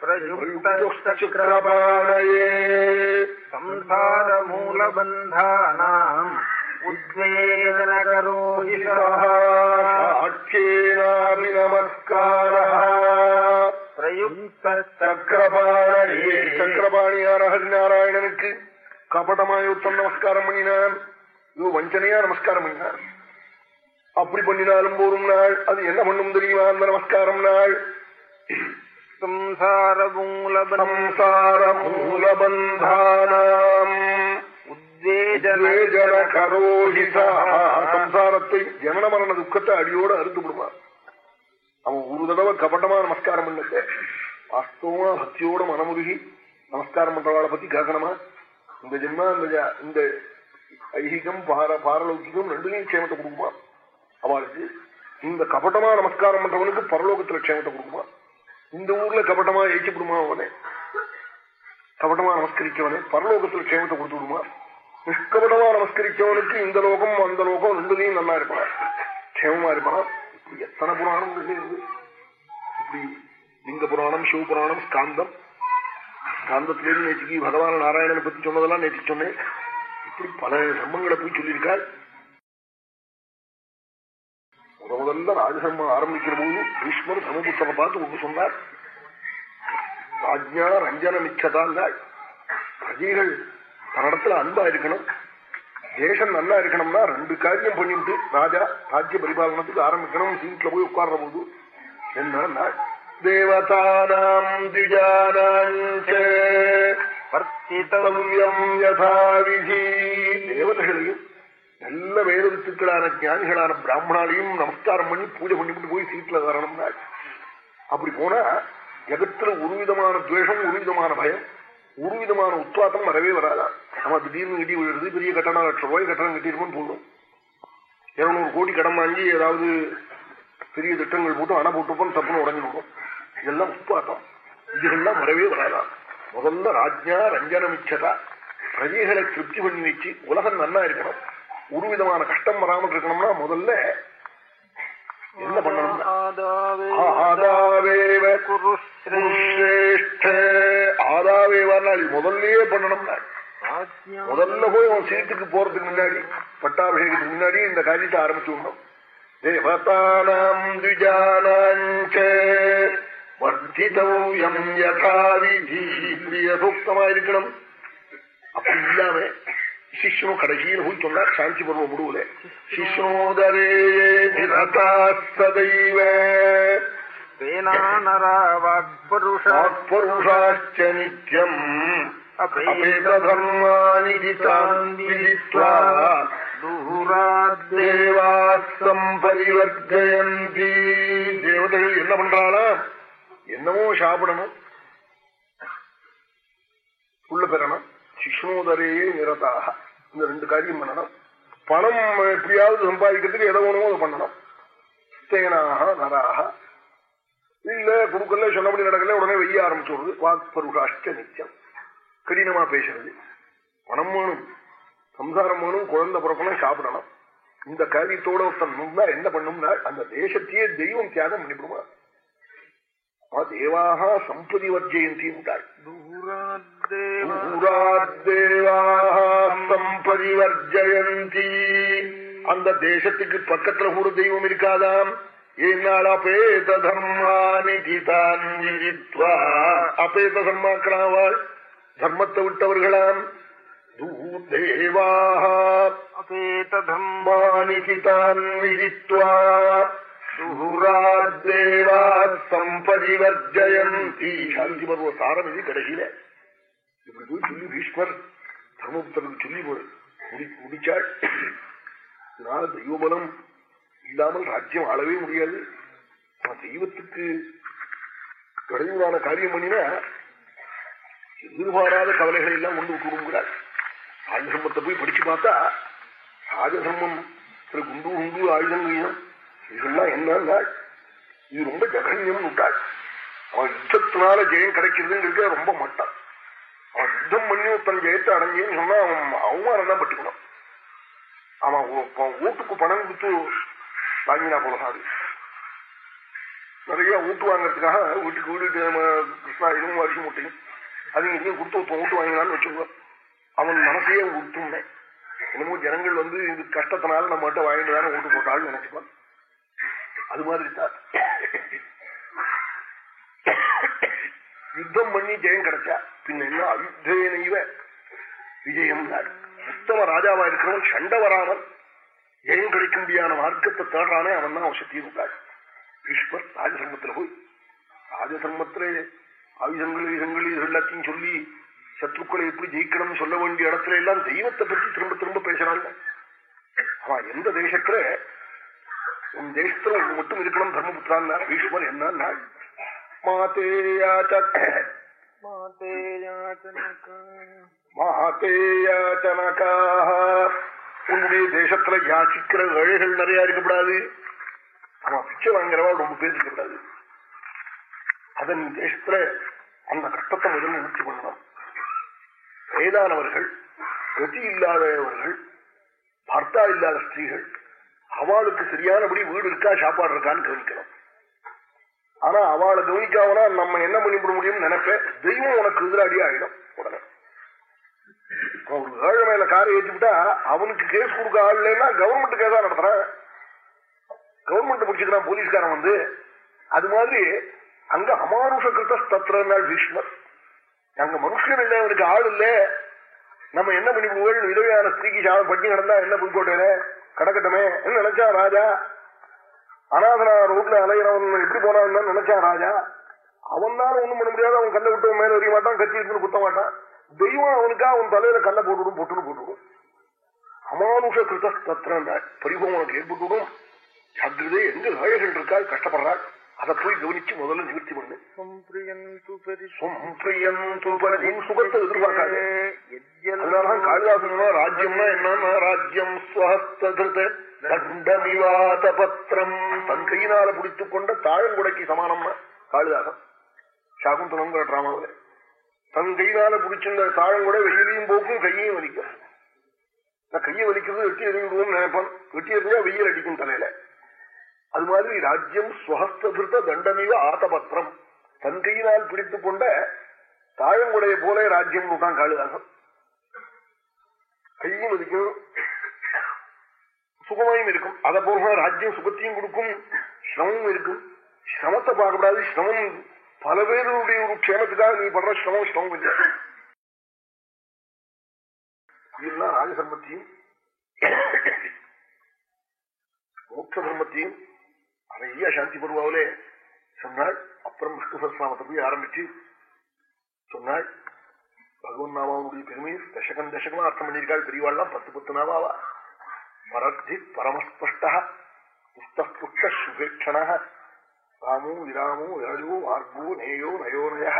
பிரயுக்தச்சக்கரபாணயே சம்சார மூலபந்தானாம் உத்வேதனகரோஹிஷாட்சேனாபி நமஸ்காரः சக்கரபாணி சக்கரபாணியார் ஹரிநாராயணனுக்கு கபடமாயுத்தம் நமஸ்காரம் பண்ணினான். இது வஞ்சனையா நமஸ்காரம் பண்ணினான். அப்படி பண்ணினாலும் போரும் நாள். அது என்ன பண்ணும் தெரியுமா அந்த நமஸ்காரம் நாள்? சம்சார மூலபந்தானாம் சம்சாரத்தை ஜனன மரண துக்கத்தை அடியோட அறுத்து விடுமா அவன் ஒரு தடவை கபட்டமா நமஸ்காரம் பண்ணல வாஸ்தவமா பக்தியோட மனமுருகி நமஸ்காரம் பண்றவாளை பத்தி கேட்கணுமா? இந்த ஜென்மா இந்த இந்த ஐகிகம் பார பாரலௌகிகம் ரெண்டுலையும் க்ஷேமத்தை கொடுக்குமா? அவளுக்கு இந்த கபட்டமா நமஸ்காரம் பண்றவனுக்கு பரலோகத்துல க்ஷேமத்தை கொடுக்குமா? இந்த ஊர்ல கபட்டமா ஏச்சிப்படுமா அவனே? கபட்டமா நமஸ்கரிக்கவனே பரலோகத்துல க்ஷேமத்தை கொடுத்து விடுமா? நிஷ்கபடமா நமஸ்கரிச்சவனுக்கு இந்த லோகம் அந்த லோகம் ரெண்டுலையும் நல்லா இருப்பான் க்ஷேமமா இருப்பான் இப்படி எத்தனை புராணம் இருக்கு இப்படி லிங்க புராணம் சிவ புராணம் ஸ்காந்தம் ஸ்காந்தத்திலேருந்து நேற்றுக்கு பகவான நாராயணனை பத்தி சொன்னதெல்லாம் நேற்று சொன்னேன் இப்படி பல தர்மங்களை போய் சொல்லியிருக்காள் முத முதல்ல ராஜசர்மம் ஆரம்பிக்கிற போது பீஷ்மர் சமபுத்தரை பார்த்து ஒன்று சொன்னார் ராஜ்யா ரஞ்சன மிச்சதான் பிரஜைகள் தன்னிடத்துல அன்பா இருக்கணும். தேசம் நல்லா இருக்கணும்னா ரெண்டு காரியம் பண்ணிவிட்டு ராஜா ராஜ்ய பரிபாலனத்துக்கு ஆரம்பிக்கணும் சீட்ல போய் உட்கார்ற போது என்ன தேவதானாம் தேவதைகளையும் நல்ல வேதத்துக்களான ஞானிகளான பிராமணாலையும் நமஸ்காரம் பண்ணி பூஜை பண்ணிவிட்டு போய் சீட்ல வரணும்னா அப்படி போனா ஜகத்துல ஒரு விதமான துவேஷம் ஒரு விதமான பயம். ஒரு விதமான உத்வாத்தம் வரவே வராதா? நம்ம திடீர்னு இடி விழுறது பெரிய கட்டணம் லட்சம் ரூபாய் கட்டணம் கட்டிருக்கோம் போதும் இருநூறு கோடி கடன் வாங்கி ஏதாவது பெரிய திட்டங்கள் போட்டு அணை போட்டுப்போம் தப்புன்னு உடஞ்சிருக்கும் இதெல்லாம் உப்பாட்டம் இதுகள்லாம் வரவே வராதாம் முதல்ல ராஜ்யா ரஞ்சனமிச்சதா பிரஜைகளை திருப்தி பண்ணி வச்சு உலகம் நன்னா இருக்கணும். ஒரு விதமான கஷ்டம் வராமல் இருக்கணும்னா முதல்ல என்ன பண்ணணும் குருஷ்ரேஷ்ட ஆதாவேவானால் முதல்லயே பண்ணணும்னா முதல்ல போய் அவன் சீட்டுக்கு போறதுக்கு முன்னாடி பட்டாபிஷேகத்துக்கு முன்னாடி இந்த காரியத்தை ஆரம்பிச்சு விடணும். தேவதானாம் துஜானாஞ்ச வர்த்திதவ்யம் அப்படி இல்லாம சிஷ்யனும் கடைசியில் போய் சொன்னார் சாந்தி பருவ முடிவுல சிஷ்யோதரே சதைவ புருஷாச்ச நித்யம் அபேதர்மானி தேவாஸ்தம் பரிவர்த்தயந்தி தேவதைகள் என்ன பண்றாளா? என்னமோ சாப்பிடணும். உள்ள பெறணும். சிஷ்ணோதரையே நிரதாக. இந்த ரெண்டு காரியம் பண்ணணும். பணம் எப்படியாவது சம்பாதிக்கிறதுக்கு எதை வேணுமோ அதை பண்ணணும். தேனாக நராக. இல்ல குடுக்கல சொன்னபடி நடக்கல உடனே வெய்ய ஆரம்பிச்சுடுறது வாக்பருஷாஷ்ட நித்தியம் கடினமா பேசுறது. பணம் வேணும் சம்சாரம் வேணும் குழந்தை பிறக்கணும் சாப்பிடணும் இந்த காரியத்தோட ஒருத்தன் என்ன பண்ணும்னா அந்த தேசத்தையே தெய்வம் தியாகம் பண்ணிவிடுமா? தேவாக சம்பதி வர்ஜயந்தி உண்டாள் சம்பதி வர்ஜயந்தி. அந்த தேசத்துக்கு பக்கத்துல கூட தெய்வம் இருக்காதாம். ஏனால் அபேத தர்மானிதான் அபேத தர்மாக்களாவாள் தர்மத்தை விட்டவர்களாம் தேவாக அபேத தர்மானிதான் விதித்வா சம்பரிவர்ஜயந்தி சாந்தி பருவ சாரம் இது கடைசியில இப்படி போய் சொல்லி பீஷ்மர் தர்மபுத்தருக்கு சொல்லி முடிச்சாள் இதனால தெய்வபலம் இல்லாமல் ராஜ்யம் ஆளவே முடியாது. தெய்வத்துக்கு கடையூரான காரியம் பண்ணினா எதிர்பாராத கவலைகளை எல்லாம் கொண்டு விட்டுடுங்கிறார் ராஜதர்மத்தை போய் படிச்சு பார்த்தா ராஜதர்மம் குண்டு குண்டு ஆயுதங்கையும் இதெல்லாம் என்னன்னா இது ரொம்ப ஜகன்யம் விட்டாள் அவன் யுத்தத்தினால ஜெயம் கிடைக்கிறதுங்கிறது ரொம்ப மட்டம். அவன் யுத்தம் பண்ணி தன் ஜெயத்தை அடைஞ்சேன்னு சொன்னா அவன் அவமானம் தான் பட்டுக்கணும் அவன் ஓட்டுக்கு பணம் கொடுத்து வாங்கினா போலதான் நிறைய ஊட்டு வாங்கறதுக்காக வீட்டுக்கு வீடு கிருஷ்ணா இதுவும் அரிசி முட்டையும் அது இங்கேயும் கொடுத்து வீட்டு வாங்கினான்னு வச்சுக்கோ அவன் மனசையே கொடுத்துட்டேன் என்னமோ ஜனங்கள் வந்து இது கஷ்டத்தினால நம்ம மட்டும் வாங்கிட்டு தானே ஓட்டு போட்டாலும் நினைச்சுப்பான் அது மாதிரி தான். யுத்தம் பண்ணி ஜெயம் கிடைச்சா பின்ன என்ன? அயுத்தேனைவ விஜயம் உத்தம ராஜாவா இருக்கிறவன் சண்டை வராமல் ஜெயம் கிடைக்கும்படியான மார்க்கத்தை தேடுறானே அவன் தான் அவசத்தி இருந்தாள் ஈஸ்வர் ராஜசர்மத்துல போய் ராஜசர்மத்திலே ஆயுதங்கள் யுதங்கள் இது எல்லாத்தையும் சொல்லி சத்ருக்களை எப்படி ஜெயிக்கணும்னு சொல்ல வேண்டிய இடத்துல எல்லாம் தெய்வத்தை பற்றி திரும்ப திரும்ப பேசுறாங்க. அவன் எந்த தேசத்துல? உன் தேசத்துல ஒண்ணு மட்டும் இருக்கணும் தர்மபுத்திரான் பீஷ்மர் என்ன உன்னுடைய தேசத்துல யாசிக்கிற ஏழைகள் நிறைய இருக்கக்கூடாது. அவன் பிச்சை வாங்குறவா ரொம்ப பேர் இருக்கக்கூடாது அதன் தேசத்துல அந்த கஷ்டத்தை முதல்ல நிறுத்தி பண்ணணும் வயதானவர்கள் கதி இல்லாதவர்கள் பர்த்தா இல்லாத ஸ்திரீகள் அவளுக்கு சரியானபடி வீடு இருக்கா சாப்பாடு இருக்கான்னு கவனிக்கணும். ஆனா அவளை கவனிக்காமனா நம்ம என்ன பண்ணிவிட முடியும்னு நினைப்பேன் தெய்வம் உனக்கு எதிராடி ஆயிடும் ஏழை மேல காரை ஏற்றிவிட்டா அவனுக்கு கேஸ் கொடுக்க ஆள் இல்லைன்னா கவர்மெண்ட் கேஸா நடத்துறான். கவர்மெண்ட் முடிச்சுக்கிறான் போலீஸ்காரன் வந்து அது மாதிரி அங்க அமானுஷ கிருத்த தத்திரனால் பீஷ்மர். அங்க மனுஷன் இல்லை அவனுக்கு ஆள் இல்லை. நம்ம என்ன பண்ணிவிடுவோம்? விதவையான ஸ்திரீக்கு பட்டி நடந்தா என்ன புதுக்கோட்டையில? கடக்கட்டமே என்ன நினைச்சா ராஜா? அனாதனா ரோட்ல அலையிறவன் எப்படி போனான்னு நினைச்சா ராஜா? அவன் தான் ஒண்ணும் பண்ண முடியாது. அவன் கல்ல விட்டு மேல வரைய மாட்டான் கத்தி இருந்து குத்த மாட்டான். தெய்வம் அவனுக்கா அவன் தலையில கல்ல போட்டுவிடும் பொட்டுன்னு போட்டுவிடும். அமானுஷ கிருத்த தத்திரம் பரிபவம் உனக்கு ஏற்பட்டுவிடும். ஜாகிரதை எங்க ஏழைகள் இருக்காள் கஷ்டப்படுறாள் அதை போய் கவனிச்சு முதல்ல நிவர்த்தி பண்ணு. சுகத்தை எதிர்பார்க்காது. அதனாலதான் காளிதாசன் ராஜ்யம்னா என்னன்னா ராஜ்யம் தண்டமிவாத பத்திரம் தன் கையினால பிடித்துக் கொண்ட தாழங்குடைக்கு சமானம்னா காளிதாசன். சாகுந்தலங்கிற டிராமாவில தன் கையினால பிடிச்சிருந்த தாழம் கூட வெயிலையும் போக்கும் கையையும் வலிக்கும். நான் கையை வலிக்கிறது வெட்டி எறிவிடுவோம்னு நினைப்பான். வெட்டி எறிஞ்சா வெயில் அடிக்கும் தலையில. அது மாதிரி ராஜ்யம் சுகஸ்திருத்த தண்டமிவ ஆத்தபத்திரம் தன் கையினால் பிடித்துக் கொண்ட தாழங்குடைய போல ராஜ்யம் தான் காளிதாசன் கையும் இருக்கும் சுகமாயும் இருக்கும். அதை போல ராஜ்யம் சுகத்தையும் கொடுக்கும் சிரமமும் இருக்கும். சிரமத்தை பார்க்கக்கூடாது சிரமம் பல பேருடைய ஒரு க்ஷேமத்துக்காக நீ பண்ற சிரமம் சிரமம் இல்லை இதெல்லாம் ராஜசர்மத்தையும் மோட்ச தர்மத்தையும் நிறைய சாந்தி பருவாவிலே சொன்னாள். அப்புறம் விஷ்ணு சஸ்நாமத்தை போய் ஆரம்பிச்சு சொன்னாள். பகவன் நாமாவுடைய பெருமையை தசகம் தசகமா அர்த்தம் பண்ணியிருக்காள். பெரியவாள்லாம் பத்து பத்து நாமாவா பரத்தி பரமஸ்பஷ்டா புஸ்த புஷ்ட சுபேட்சண. ராமோ விராமோ விராஜோ மார்கோ நேயோ நயோனய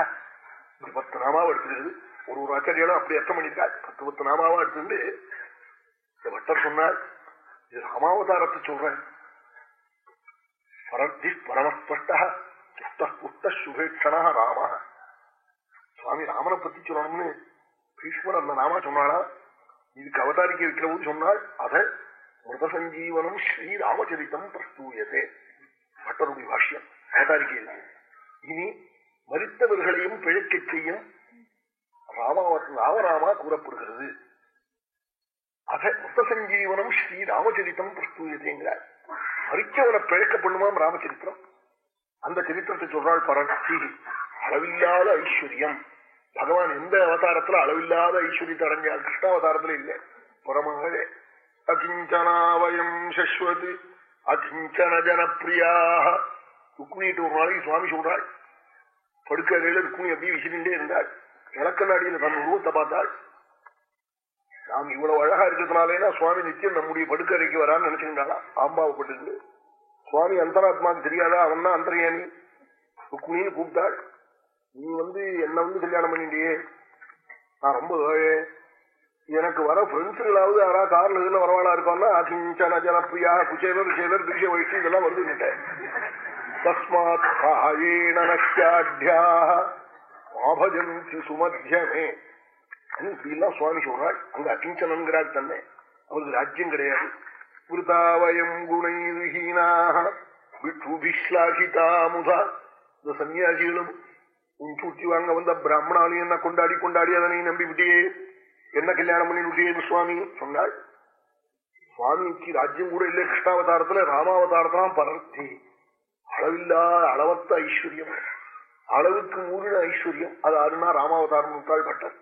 இப்படி பத்து நாமாவை எடுத்துக்கிறது ஒரு ஒரு ஆச்சாரியாலும் அப்படி அர்த்தம் பண்ணியிருக்காள் பத்து பத்து நாமாவா எடுத்துட்டு இந்த பட்டர் சொன்னாள் இது ராமாவதாரத்தை சொல்றேன். பரத்தி பரமஸ்பஷ்ட புஷ்ட சுபேட்சண ராம. சுவாமி ராமனை பத்தி சொல்லணும்னு பீஷ்மர் அந்த நாமா சொன்னாரா? இதுக்கு அவதாரிக்க வைக்கிற போது சொன்னால் அதை மிருத சஞ்சீவனம் ஸ்ரீ ராமச்சரித்தம் பிரஸ்தூயத்தே பட்டருடைய பாஷ்யம். அவதாரிக்க இனி மறித்தவர்களையும் பிழைக்க செய்யும் ராமராமா கூறப்படுகிறது. அதை முத்தசஞ்சீவனம் ஸ்ரீ ராமச்சரித்தம் பிரஸ்தூயத்தேங்கிறார் மறிச்சவனை பிழைக்க பண்ணுமாம் ராமச்சரித்திரம். அந்த சரித்திரத்தை சொல்றாள் பரட்சி அளவில்லாத ஐஸ்வர்யம். பகவான் எந்த அவதாரத்துல அளவில்லாத ஐஸ்வர்யத்தை அடைஞ்சால் கிருஷ்ணாவதாரத்துல இல்லை. புறமகளே அகிஞ்சனாவயம் சஸ்வத். அகிஞ்சன ஜனப்பிரியாக ருக்மிணிட்டு ஒரு நாளைக்கு சுவாமி சொல்றாள் படுக்கையில ருக்மிணி அப்படியே விசிறிண்டே இருந்தாள் இலக்கநாடியில தன் உருவத்தை பார்த்தாள் நாம் இவ்வளவு அழகா இருக்கிறதுனாலேனா சுவாமி நிச்சயம் நம்முடைய படுக்கறைக்கு வரான்னு நினைச்சுக்கிட்டாளா ஆம்பாவப்பட்டு சுவாமி அந்தராத்மாவுக்கு தெரியாதா? அவன் தான் அந்தரியானி. ருக்மிணின்னு கூப்பிட்டாள் நீ வந்து என்ன வந்து கல்யாணம் பண்ணிட்டியே? நான் ரொம்ப எனக்கு வர ஃப்ரெண்ட்ஸுகளாவது யாரா கார்ல இதுல வரவாளா இருக்கான்னா அசிஞ்சன ஜனப்பிரியா குச்சேலர் குச்சேலர் திருஷ வயசு இதெல்லாம் வந்து தஸ்மாத் காயேணாட்யா மாபஜந்தி சுமத்தியமே இப்படிலாம் சுவாமி சொல்றாள் அங்க அகிஞ்சனங்கிறாள் தன்னை. அவருக்கு ராஜ்யம் கிடையாது. விருதாவயம் குணைஹீனாக விஷ்லாகிதாமுதா இந்த சன்னியாசிகளும் உன் சூட்டி வாங்க வந்த பிராமணாலையும் என்ன கொண்டாடி கொண்டாடி அதனை நம்பி விட்டியே என்ன கல்யாணம் பண்ணி விட்டியே சுவாமி சொன்னாள் சுவாமிக்கு ராஜ்யம் கூட இல்லை கிருஷ்ணாவதாரத்துல ராமாவதாரத்தான் பரத்தி. அளவில்லாத அளவத்த ஐஸ்வர்யம் அளவுக்கு மூடின ஐஸ்வர்யம் அது ஆறுனா ராமாவதாரம் முத்தாள் பட்டம்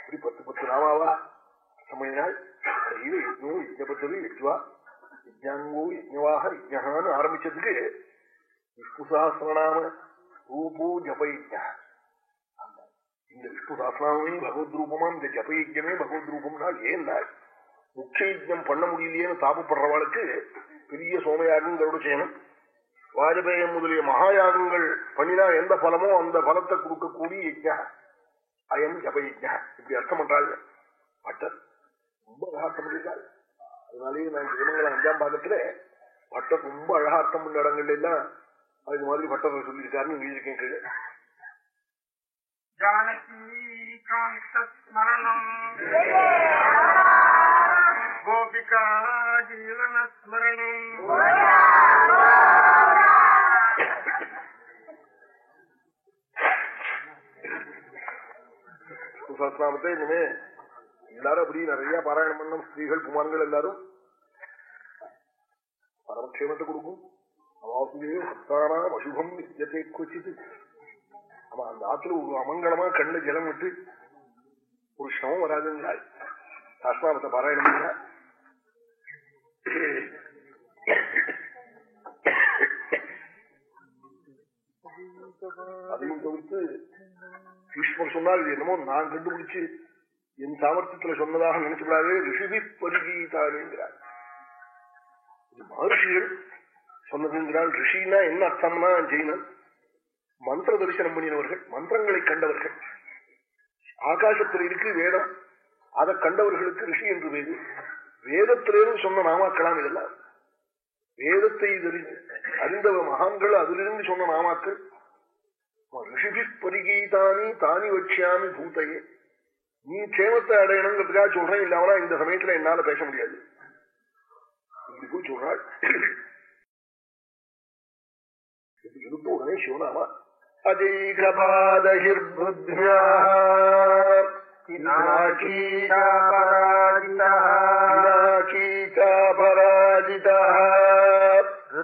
இப்படி பத்து பத்து ராமாவா? சமையினால் யஜ்னோ யஜ்னபத்தது யஜ்வா யஜ்ஞாங்கோ யஜ்ஞவாக யஜ்னு ஆரம்பிச்சதுக்கு விஷ்ணு சாஸ்திரநாம ரூபோ ஜபயஜா இந்த விஷ்ணு சாஸ்திரநாமே பகவத் ரூபமா இந்த ஜபயஜமே பகவத் ரூபம்னால் ஏன்னால் முக்கிய யஜ்யம் பண்ண முடியலையேன்னு தாபப்படுறவாளுக்கு பெரிய சோமயாகங்களோட செய்யணும். வாஜபேயம் முதலிய மகாயாகங்கள் பண்ணினா எந்த பலமோ அந்த பலத்தை கொடுக்கக்கூடிய யஜ்யா அயம் ஜபயஜா இப்படி அர்த்தம் பண்றாங்க பட்டர் ரொம்ப அழகா அர்த்தம் பண்ணிருக்காள் அதனாலேயே நான் திருமங்கலம் அஞ்சாம் பாகத்துல பட்டர் ரொம்ப அழகா அர்த்தம் பண்ண இடங்கள்ல எல்லாம் அது மாதிரி பட்டர் சொல்லியிருக்காருன்னு எழுதியிருக்கேன் கீழே கோபிகா ஜீவன ஸ்மரணம் இனிமே எல்லாரும் அப்படி நிறைய பாராயணம் பண்ணும் ஸ்திரீகள் குமாரங்கள் எல்லாரும். பரமக்ஷேமத்தை கொடுக்கும். அவாசுதே சத்தானாம் அசுபம் நித்தியத்தை கொச்சித்து. ஆமா அந்த ஆத்துல ஒரு அமங்கலமா கண்ணு ஜலம் விட்டு ஒரு சமம் வராதுங்கிறாள். சாஸ்திராமத்தை பாராயணம் பண்ண. அதையும் தவிர்த்து பீஷ்மர் சொன்னால் இது என்னமோ நான் கண்டுபிடிச்சு என் சாமர்த்தியத்துல சொன்னதாக நினைச்சுடாதே ரிஷிபி பரிகீதானுங்கிறார் மகர்ஷிகள் சொன்னதுங்கிறால் ரிஷினா என்ன அர்த்தம்னா ஜெயினன்? மந்திர தரிசனம் பண்ணினவர்கள் மந்திரங்களை கண்டவர்கள். ஆகாசத்தில் இருக்கு வேதம் அதை கண்டவர்களுக்கு ரிஷி என்று பேரு. வேதத்திலேயும் சொன்ன நாமாக்கலாம் இதெல்லாம். வேதத்தை அறிந்தவ மகான்கள் அதிலிருந்து சொன்ன நாமாக்கள் ரிஷிபி பரிகீதானி தானி வச்சியாமி பூத்தையே நீ க்ஷேமத்தை அடையணுங்கிறதுக்காக சொல்றேன் இல்லாமலா இந்த சமயத்துல என்னால பேச முடியாது இப்படி சொல்றாள் இருக்க உடனே சிவனாமா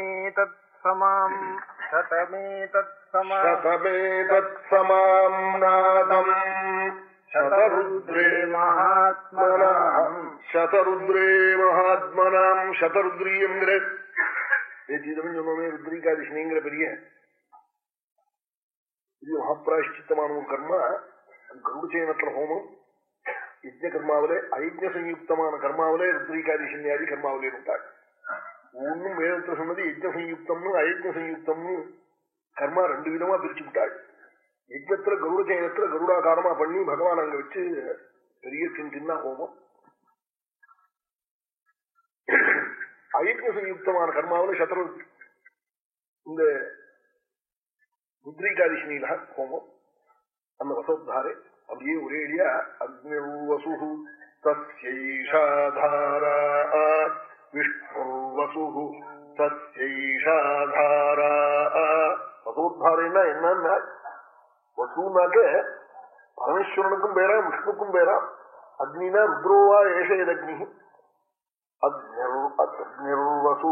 श्रुतमेतत्समाम् शतमेतत्समाम् शतमेतत्समाम् नादम् शतरुद्रे महात्मनाम् शतरुद्रे மகாத்மனாம் சதருத்ரி என்கிற நேற்றிதம் சொன்னோமே ருத்ரிகாதிஷ்ணிங்கிற பெரிய இது மகாபிராஷ்டித்தமான ஒரு கர்மா கருடச்சயனத்துல ஹோமம் யஜ்ய கர்மாவிலே ஐஜ்ய சயுக்தமான கர்மாவிலே ருத்ரிகாதிஷன்யாதி கர்மாவிலே உண்டாள் ஒன்னும் வேதத்துல சொன்னது யஜ்ய சயுக்தம்னு அயஜ்ஞ சயுக்தம்னு கர்மா ரெண்டு விதமா பிரிச்சு விட்டாள். யஜ்யத்துல கருட சயனத்துல கருடாகாரமா பண்ணி பகவான் அங்க வச்சு பெரிய சின்ன ஹோமம் அயஜ்ஞ சயுக்தமான கர்மாவில சத்ரு இந்த முத்ரிகாதிஷினில ஹோமம் அந்த வசோத்தாரே அப்படியே ஒரே அடியா வசு தஸ்யைஷாதாரா விஷ்ணுர்வசு தஸ்யைஷாதாரா வசோத்தாரேன்னா என்னன்னா வசூனாக்க பரமேஸ்வரனுக்கும் பேரா விஷ்ணுக்கும் பேரா அக்னினா ருத்ரோவா ஏஷயதக்னி அக்னிர்வசு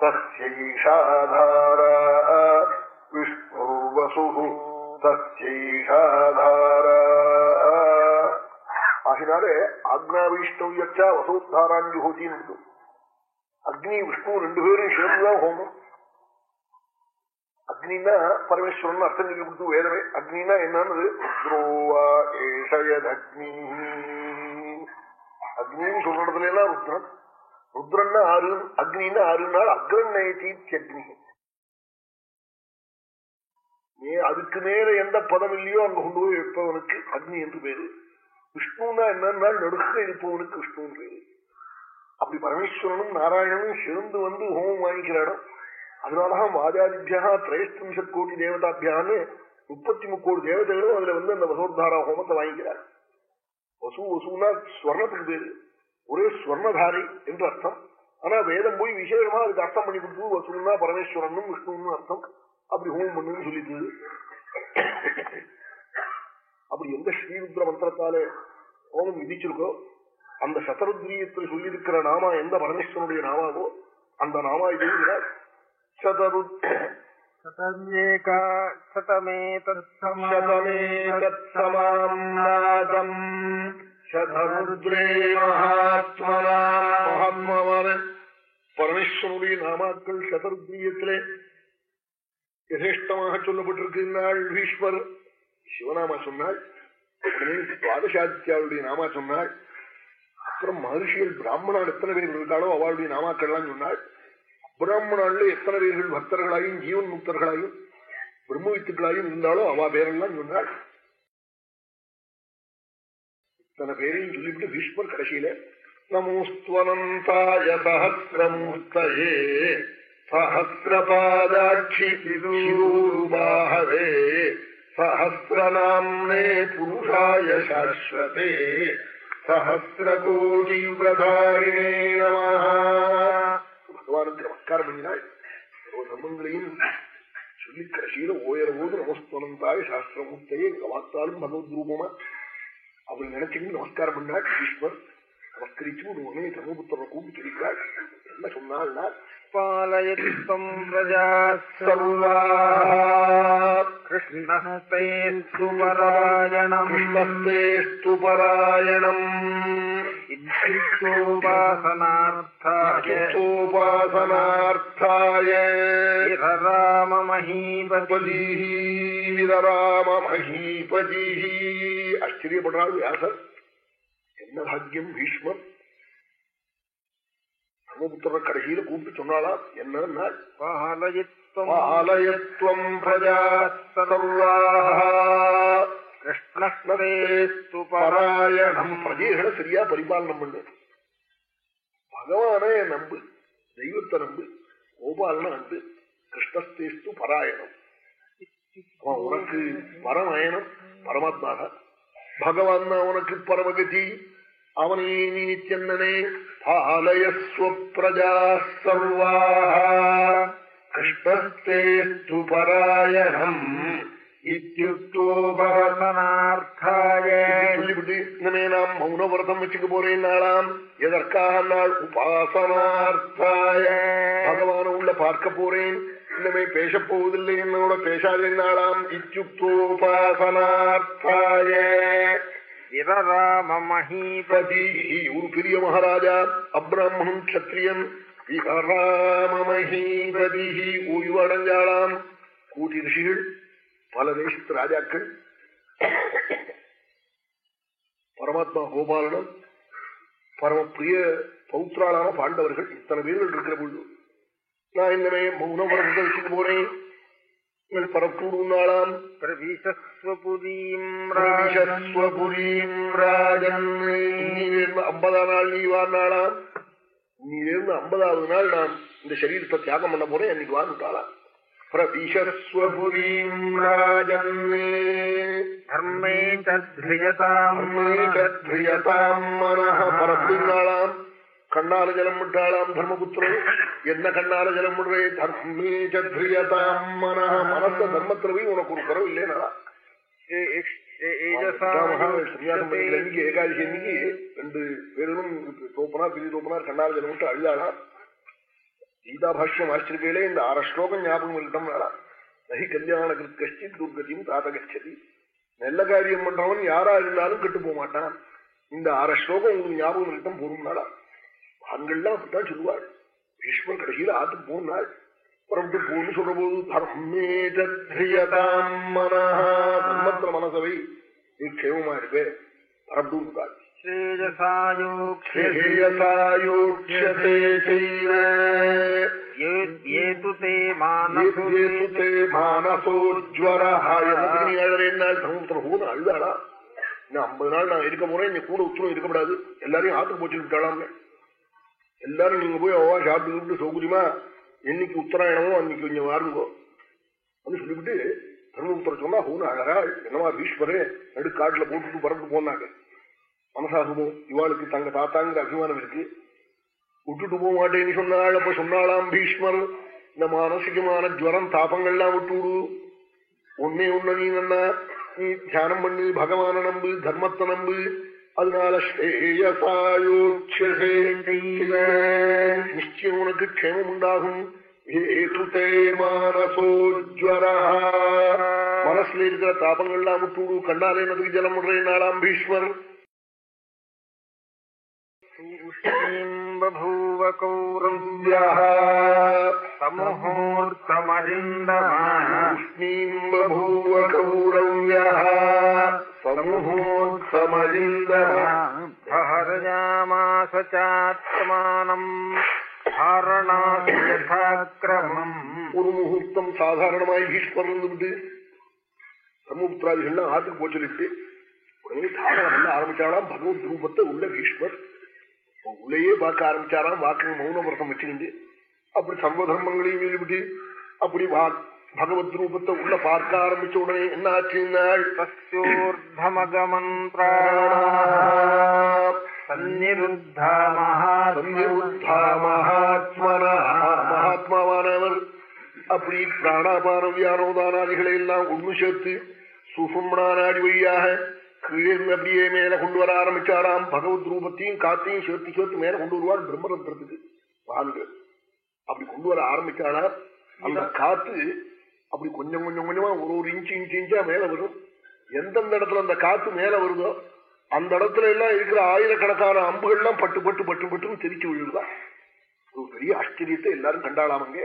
தஸ்யைஷாதாரா விஷ்ணுர்வசு தஸ்யைஷாதாரா ஆகினாலே ஆக்னா ஆக்னாவிஷ்ணவியச்சா வசோத்தாராஞ்சுஹோத்தின்னு இருக்கு அக்னி விஷ்ணு ரெண்டு பேரும் சேர்ந்துதான் ஹோமம் அக்னின்னா பரமேஸ்வரன் அர்த்தம் சொல்லி கொடுத்து வேதமே. அக்னினா என்னன்னு அக்னின்னு சொல்றதுல எல்லாம் ருத்ரன். ருத்ரன்னா ஆறு அக்னின்னா ஆறு நாள் அக்ரன் அக்னி ஏ அதுக்கு மேல எந்த பதம் இல்லையோ அங்க கொண்டு போய் வைப்பவனுக்கு அக்னி என்று பேரு. விஷ்ணுன்னா என்னன்னா நடுக்க இருப்பவனுக்கு விஷ்ணுன்னு பேரு. அப்படி பரமேஸ்வரனும் நாராயணனும் சேர்ந்து வந்து ஹோமம் வாங்கிக்கிற இடம் அதனாலதான் வாஜாதிபியா திரைஸ்திரிஷத் கோடி தேவதாபியான்னு முப்பத்தி முக்கோடி தேவதைகளும் அதுல வந்து அந்த வசோத்தாரா ஹோமத்தை வாங்கிக்கிறார். வசு வசூனா ஸ்வர்ணத்துக்கு பேரு. ஒரே ஸ்வர்ணதாரை என்று அர்த்தம். ஆனா வேதம் போய் விசேஷமா அதுக்கு அர்த்தம் பண்ணி கொடுத்து வசூல்னா பரமேஸ்வரனும் விஷ்ணுன்னு அர்த்தம். அப்படி ஹோமம் பண்ணுன்னு சொல்லிட்டு அப்படி எந்த ஸ்ரீருத்ர மந்திரத்தாலே ஹோமம் விதிச்சிருக்கோ அந்த சதருத்ரியத்தில் சொல்லியிருக்கிற நாமா எந்த பரமேஸ்வரனுடைய நாமாவோ அந்த நாமா இது சதரு பரமேஸ்வரனுடைய நாமாக்கள் சதருத்ரியத்திலே யதேஷ்டமாக சொல்லப்பட்டிருக்கிறாள் ஈஸ்வர் சிவநாமா சொன்னாள் உடனே துவாதசாதித்யாவுடைய நாமா சொன்னாள் அப்புறம் மகர்ஷிகள் பிராமணால் எத்தனை பேர்கள் இருக்காளோ அவளுடைய நாமாக்கள்லாம் சொன்னாள். பிராமணால எத்தனை பேர்கள் பக்தர்களாயும் ஜீவன் முக்தர்களாயும் பிரம்ம வித்துக்களாயும் இருந்தாலோ அவா பேரெல்லாம் சொன்னாள். இத்தனை பேரையும் சொல்லிவிட்டு பீஷ்மர் கடைசியில நமோஸ்துவனந்தாய சஹசிரமூர்த்தயே சஹசிரபாதாட்சி சஹசிரநாம்னே புருஷாய சாஸ்வதே சஹசிரகோடியுகதாரிணே நம பகவானுக்கு நமஸ்காரம் பண்ணினாள் தர்மங்களையும் சொல்லி கடைசியில ஓயற போது நமஸ்துவனந்தாய சாஸ்திரமூர்த்தையே வாத்தாலும் பகவத் ரூபமா அவள் நினைச்சுக்கிட்டு நமஸ்காரம் பண்ணாள் ஈஸ்வர் நமஸ்கரிச்சு ஒரு உடனே தர்மபுத்திரனை கூப்பிட்டு சொல்லிக்கிறாள் என்ன சொன்னாள்னா பிரஜா சர்வா கிருஷ்ணஸ்தேஸ்து பராயணம் கிருஷ்ணஸ்தேஸ்து பராயணம் இத்யோபாசனார்த்தாய உபாசனார்த்தாய ராமமஹீபதி விதராம மகீபதி ஆச்சரியப்படுறாள் வியாசர் என்ன பாக்கியம் பீஷ்மர் தர்மபுத்திர கடைசியில கூப்பிட்டு சொன்னாலாம் என்ன பாலயத்வம் ஆலயத்துவம் பிரஜா சர்வா கிருஷ்ணஸ்தேஸ்து பாராயணம். பிரஜைகளை சரியா பரிபாலனம் பண்ணு. பகவானே நம்பு தெய்வத்தை நம்பு கோபாலன நம்பு கிருஷ்ணஸ்தேஸ்து பராயணம். அவன் உனக்கு பரமயனம் பரமாத்மாக. பகவான் உனக்கு பரமகதி. அவனே நீ நித்தியன்னனே பாலயஸ்வ பிரஜா சர்வா கிருஷ்ணஸ்தேஸ்து பராயணம் இத்யுக்தோபாசனார்த்தாய சொல்லிவிட்டு இனிமே நாம் மௌன விரதம் வச்சுக்க போறேன் நாளாம் எதற்காக நாள் உபாசனார்த்தாய பகவான உள்ள பார்க்க போறேன் இனிமே ஒரு பெரிய மகாராஜா அப்ராஹ்மணன் கத்திரியன் விகராமமஹீபதி கூட்டி ரிஷிகள் பல தேசத்து ராஜாக்கள் பரமாத்மா கோபாலனம் பரம பிரிய பௌத்ராளான பாண்டவர்கள் இத்தனை பேர்கள் இருக்கிற பொழுது நான் என்னமே மௌனம் வரத்தை போறேன். நீங்கள் பரப்பூடு நாளாம் பிரவிசஸ்வபுரீம் பிரவிசஸ்வபுரீம் ராஜன் இன்னிலிருந்து ஐம்பதாம் நாள் நீ வாழ்நாளாம் இன்னிலிருந்து ஐம்பதாவது நாள் நான் இந்த சரீரத்தை தியாகம் பண்ண போறேன் அன்னைக்கு வாழ்ந்துட்டாளாம் பிரவிசஸ்வபுரீம் ராஜன் தர்மே கண்ணால ஜலம் விட்டாளாம் தர்மபுத்திரன் என்ன கண்ணால ஜலம் விடுறே தர்மே சத்ரியதாம் மனஹ மனச தர்மத்துல போய் உனக்கு ஒரு குறவு இல்லையா இன்னைக்கு ஏகாதசி அன்னைக்கு ரெண்டு பேரும் பெரிய தோப்பனார் கண்ணால ஜலம் விட்டு அழுதாளாம் கீதா பாஷ்யம் இந்த ஆற ஸ்லோகம் ஞாபகம் இருக்கட்டும் நகி கல்யாண கஷ்டித் துர்கதியும் தாத்த கச்சதி நல்ல காரியம் பண்றவன் யாரா இருந்தாலும் கெட்டு போக மாட்டான் இந்த ஆற ஸ்லோகம் உங்களுக்கு ஞாபகம் இருக்கட்டும் போரும் நாளா ஆண்கள்லாம் அப்படித்தான் சொல்லுவாள் பீஷ்மர் கடைசியில ஆத்துக்கு போனாள் புறப்பட்டு போன்னு சொல்ற போது தர்மத்துல மனசவை நீ க்ஷேமமா இருப்பே. பரப்புட்டாள் அழுதாளா இன்னும் ஐம்பது நாள் நான் இருக்க போறேன் கூட உத்தரவு இருக்கப்படாது எல்லாரையும் ஆத்து போச்சு விட்டாளாம். எல்லாரும் நீங்க போய் அவ்வா சாப்பிட்டு சௌகரியமா என்னைக்கு உத்தராயணமோ அன்னைக்கு கொஞ்சம் வாருங்கோ. அப்படின்னு சொல்லிவிட்டு தர்மபுத்திர சொன்னா ஹூன அழகா என்னவா பீஷ்மரே நடுக்காட்டுல போட்டுட்டு பறந்து போனாங்க. மனசாகுமோ இவாளுக்கு தங்க தாத்தாங்கிற அபிமானம் இருக்கு. விட்டுட்டு போக மாட்டேன்னு சொன்னாள் அப்ப சொன்னாலாம் பீஷ்மர். இந்த மானசிகமான ஜுவரம் தாபங்கள்லாம் விட்டுடு ஒன்னே ஒண்ணு நீ நன்னா நீ தியானம் பண்ணு பகவான நம்பு தர்மத்தை நம்பு. அதனால நிச்சயம் உனக்கு க்ஷேமம் உண்டாகும் மனசுல இருக்கிற தாபங்கள்லாம் விட்டுவிடு கண்ணாலே நதுக்கு ஜலம் விடுறேன். நாளாம் பீஷ்மர். बभूव कौरव्यः समुहूर्तमरिन्दमाष्णीम् बभूव कौरव्यः समुहूर्तमरिन्दहरजामास चात्मानम् धारणासि यथाक्रमम् ஒரு முகூர்த்தம் சாதாரணமாய் பீஷ்மர் இருந்துவிட்டு சமுத்திராதிகள்லாம் ஆத்துக்கு போச்சலிட்டு உடனே தாரணம் பண்ண ஆரம்பிச்சாலாம் பகவத் ரூபத்தை உள்ள பீஷ்மர் உள்ளேயே பார்க்க ஆரம்பிச்சாராம். வாக்கு மௌன விரதம் வச்சுக்கிண்டு அப்படி சர்வ தர்மங்களையும் வெளிவிட்டு அப்படி பகவத் ரூபத்தை உள்ள பார்க்க ஆரம்பிச்ச உடனே என்ன மகாத்மாவானவர் அப்படி பிராணாபான வியானோதானாதிகளை எல்லாம் ஒண்ணு சேர்த்து சுசும்னா நாடி வழியாக கீழிருந்து அப்படியே மேல கொண்டு வர ஆரம்பிச்சாராம். பகவத் ரூபத்தையும் காத்தையும் சேர்த்து சேர்த்து மேல கொண்டு வருவாள் பிரம்மரந்திரத்துக்கு வாங்க. அப்படி கொண்டு வர ஆரம்பிச்சானா? அந்த காத்து அப்படி கொஞ்சம் கொஞ்சம் கொஞ்சமா ஒரு ஒரு இன்ச்சு இன்ச்சு இன்ச்சா மேல வரும். எந்தெந்த இடத்துல அந்த காத்து மேல வருதோ அந்த இடத்துல எல்லாம் இருக்கிற ஆயிரக்கணக்கான அம்புகள்லாம் பட்டு பட்டு பட்டு பட்டுன்னு தெரிச்சு விழுதான் ஒரு பெரிய ஆச்சரியத்தை எல்லாரும் கண்டாளாமங்க.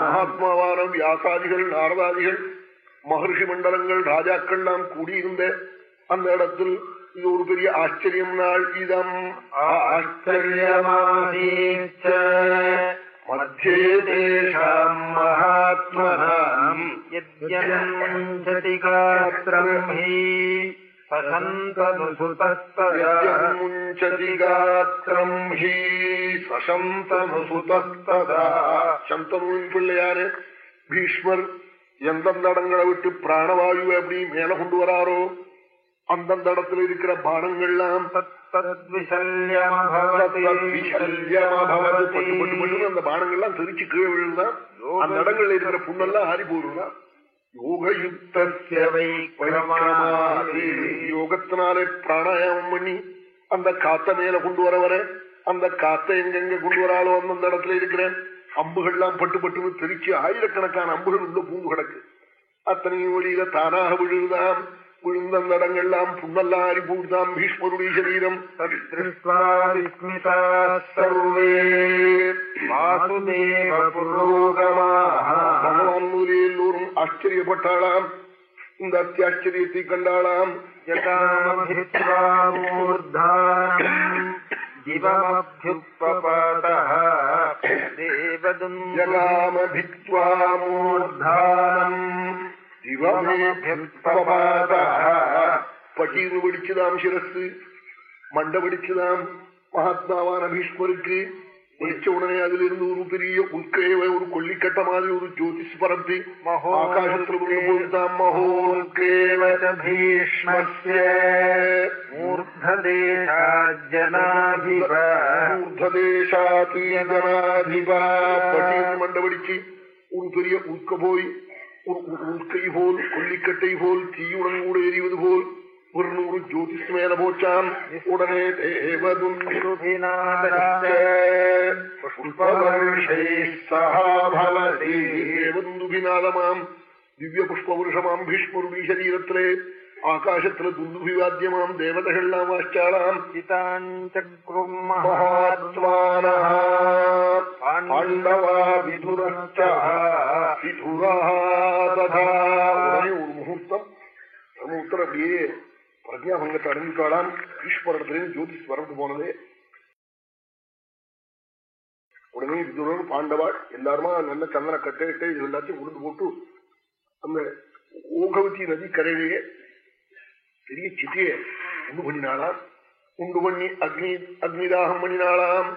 மகாத்மாவான வியாசாதிகள் நாரதாதிகள் மகர்ஷி மண்டலங்கள் ராஜாக்கள் நாம் கூடியிருந்த அந்த இடத்தில் இது ஒரு பெரிய ஆச்சரியம். நாள் இதம். பிள்ளையாரு பீஷ்மர் எந்தெந்த இடங்களை விட்டு பிராணவாயுவை அப்படி மேல கொண்டு வராரோ? அந்தந்த இடத்துல இருக்கிற பானங்கள்லாம் அந்த பானங்கள்லாம் தெரிச்சு கீழே விழுந்தான் அந்த இடங்கள்ல இருக்கிற புண்ணெல்லாம் ஆறி போடுதான் யோகத்தினாலே பிராணாயாமம் பண்ணி அந்த காத்த மேல கொண்டு வர வர அந்த காத்த எங்கெங்க கொண்டு வராளோ அந்தந்த இடத்துல இருக்கிறேன் அம்புகள்லாம் பட்டு பட்டுன்னு தெரிச்சு ஆயிரக்கணக்கான அம்புகள் உள்ள பூந்து கிடக்கு. அத்தனையும் வழியில தானாக விழுதான் விழுந்த நடங்கள்லாம் புண்ணெல்லாம் அறி போடுதான் பீஷ்மருடைய சரீரம் பகவான் முதலே எல்லோரும் ஆச்சரியப்பட்டாளாம் இந்த அத்தியாச்சரியத்தை கண்டாளாம் பட்டீர்னு பிடிச்சுதாம் சிரஸ் மண்ட பிடிச்சுதாம் மகாத்மாவான பீஷ்மருக்கு பிடிச்ச உடனே அதுல இருந்து ஒரு பெரிய உள்கைய ஒரு கொல்லிக்கட்ட மாதிரி ஒரு ஜோதிஷ் பரப்பி ஆகாசத்துல போய்தான் மகோல்கேவ பீஷ்மஸ்ய மண்டபடிச்சு ஒரு பெரிய உட்க போய் உள்கை போல் கொல்லிக்கட்டை போல் தீயுடன் கூட எரிவது போல் ஒரு நூறு ஜோதிஷ் மேல போச்சான் உடனே தேவதுபிநாதமாம் திவ்ய புஷ்பவருஷமாம் பீஷ்மருடைய சரீரத்திலே. துந்துபிவாத்தியமாம் தேவதைகள்லாம் வாச்சாளாம் பாண்டவா விதுரா ஒரு முகூர்த்தம் பிரம்மோத்தர் அப்படியே பிரஜாபங்கத்தை அடைஞ்சிட்டாளாம் ஈஸ்வரத்திலேயும் ஜோதிஷ் வரந்து போனதே உடனே விதுரன் பாண்டவாள் எல்லாருமா நல்ல சந்தன கட்டை இட்டு இது எல்லாத்தையும் உடுந்து போட்டு அந்த ஓகவதி நதி கரையிலேயே பெரிய சிட்டியை. உண்டு பண்ணினாளாம்? உண்டு பண்ணி அக்னி அக்னிதாகம் பண்ணினாளாம்.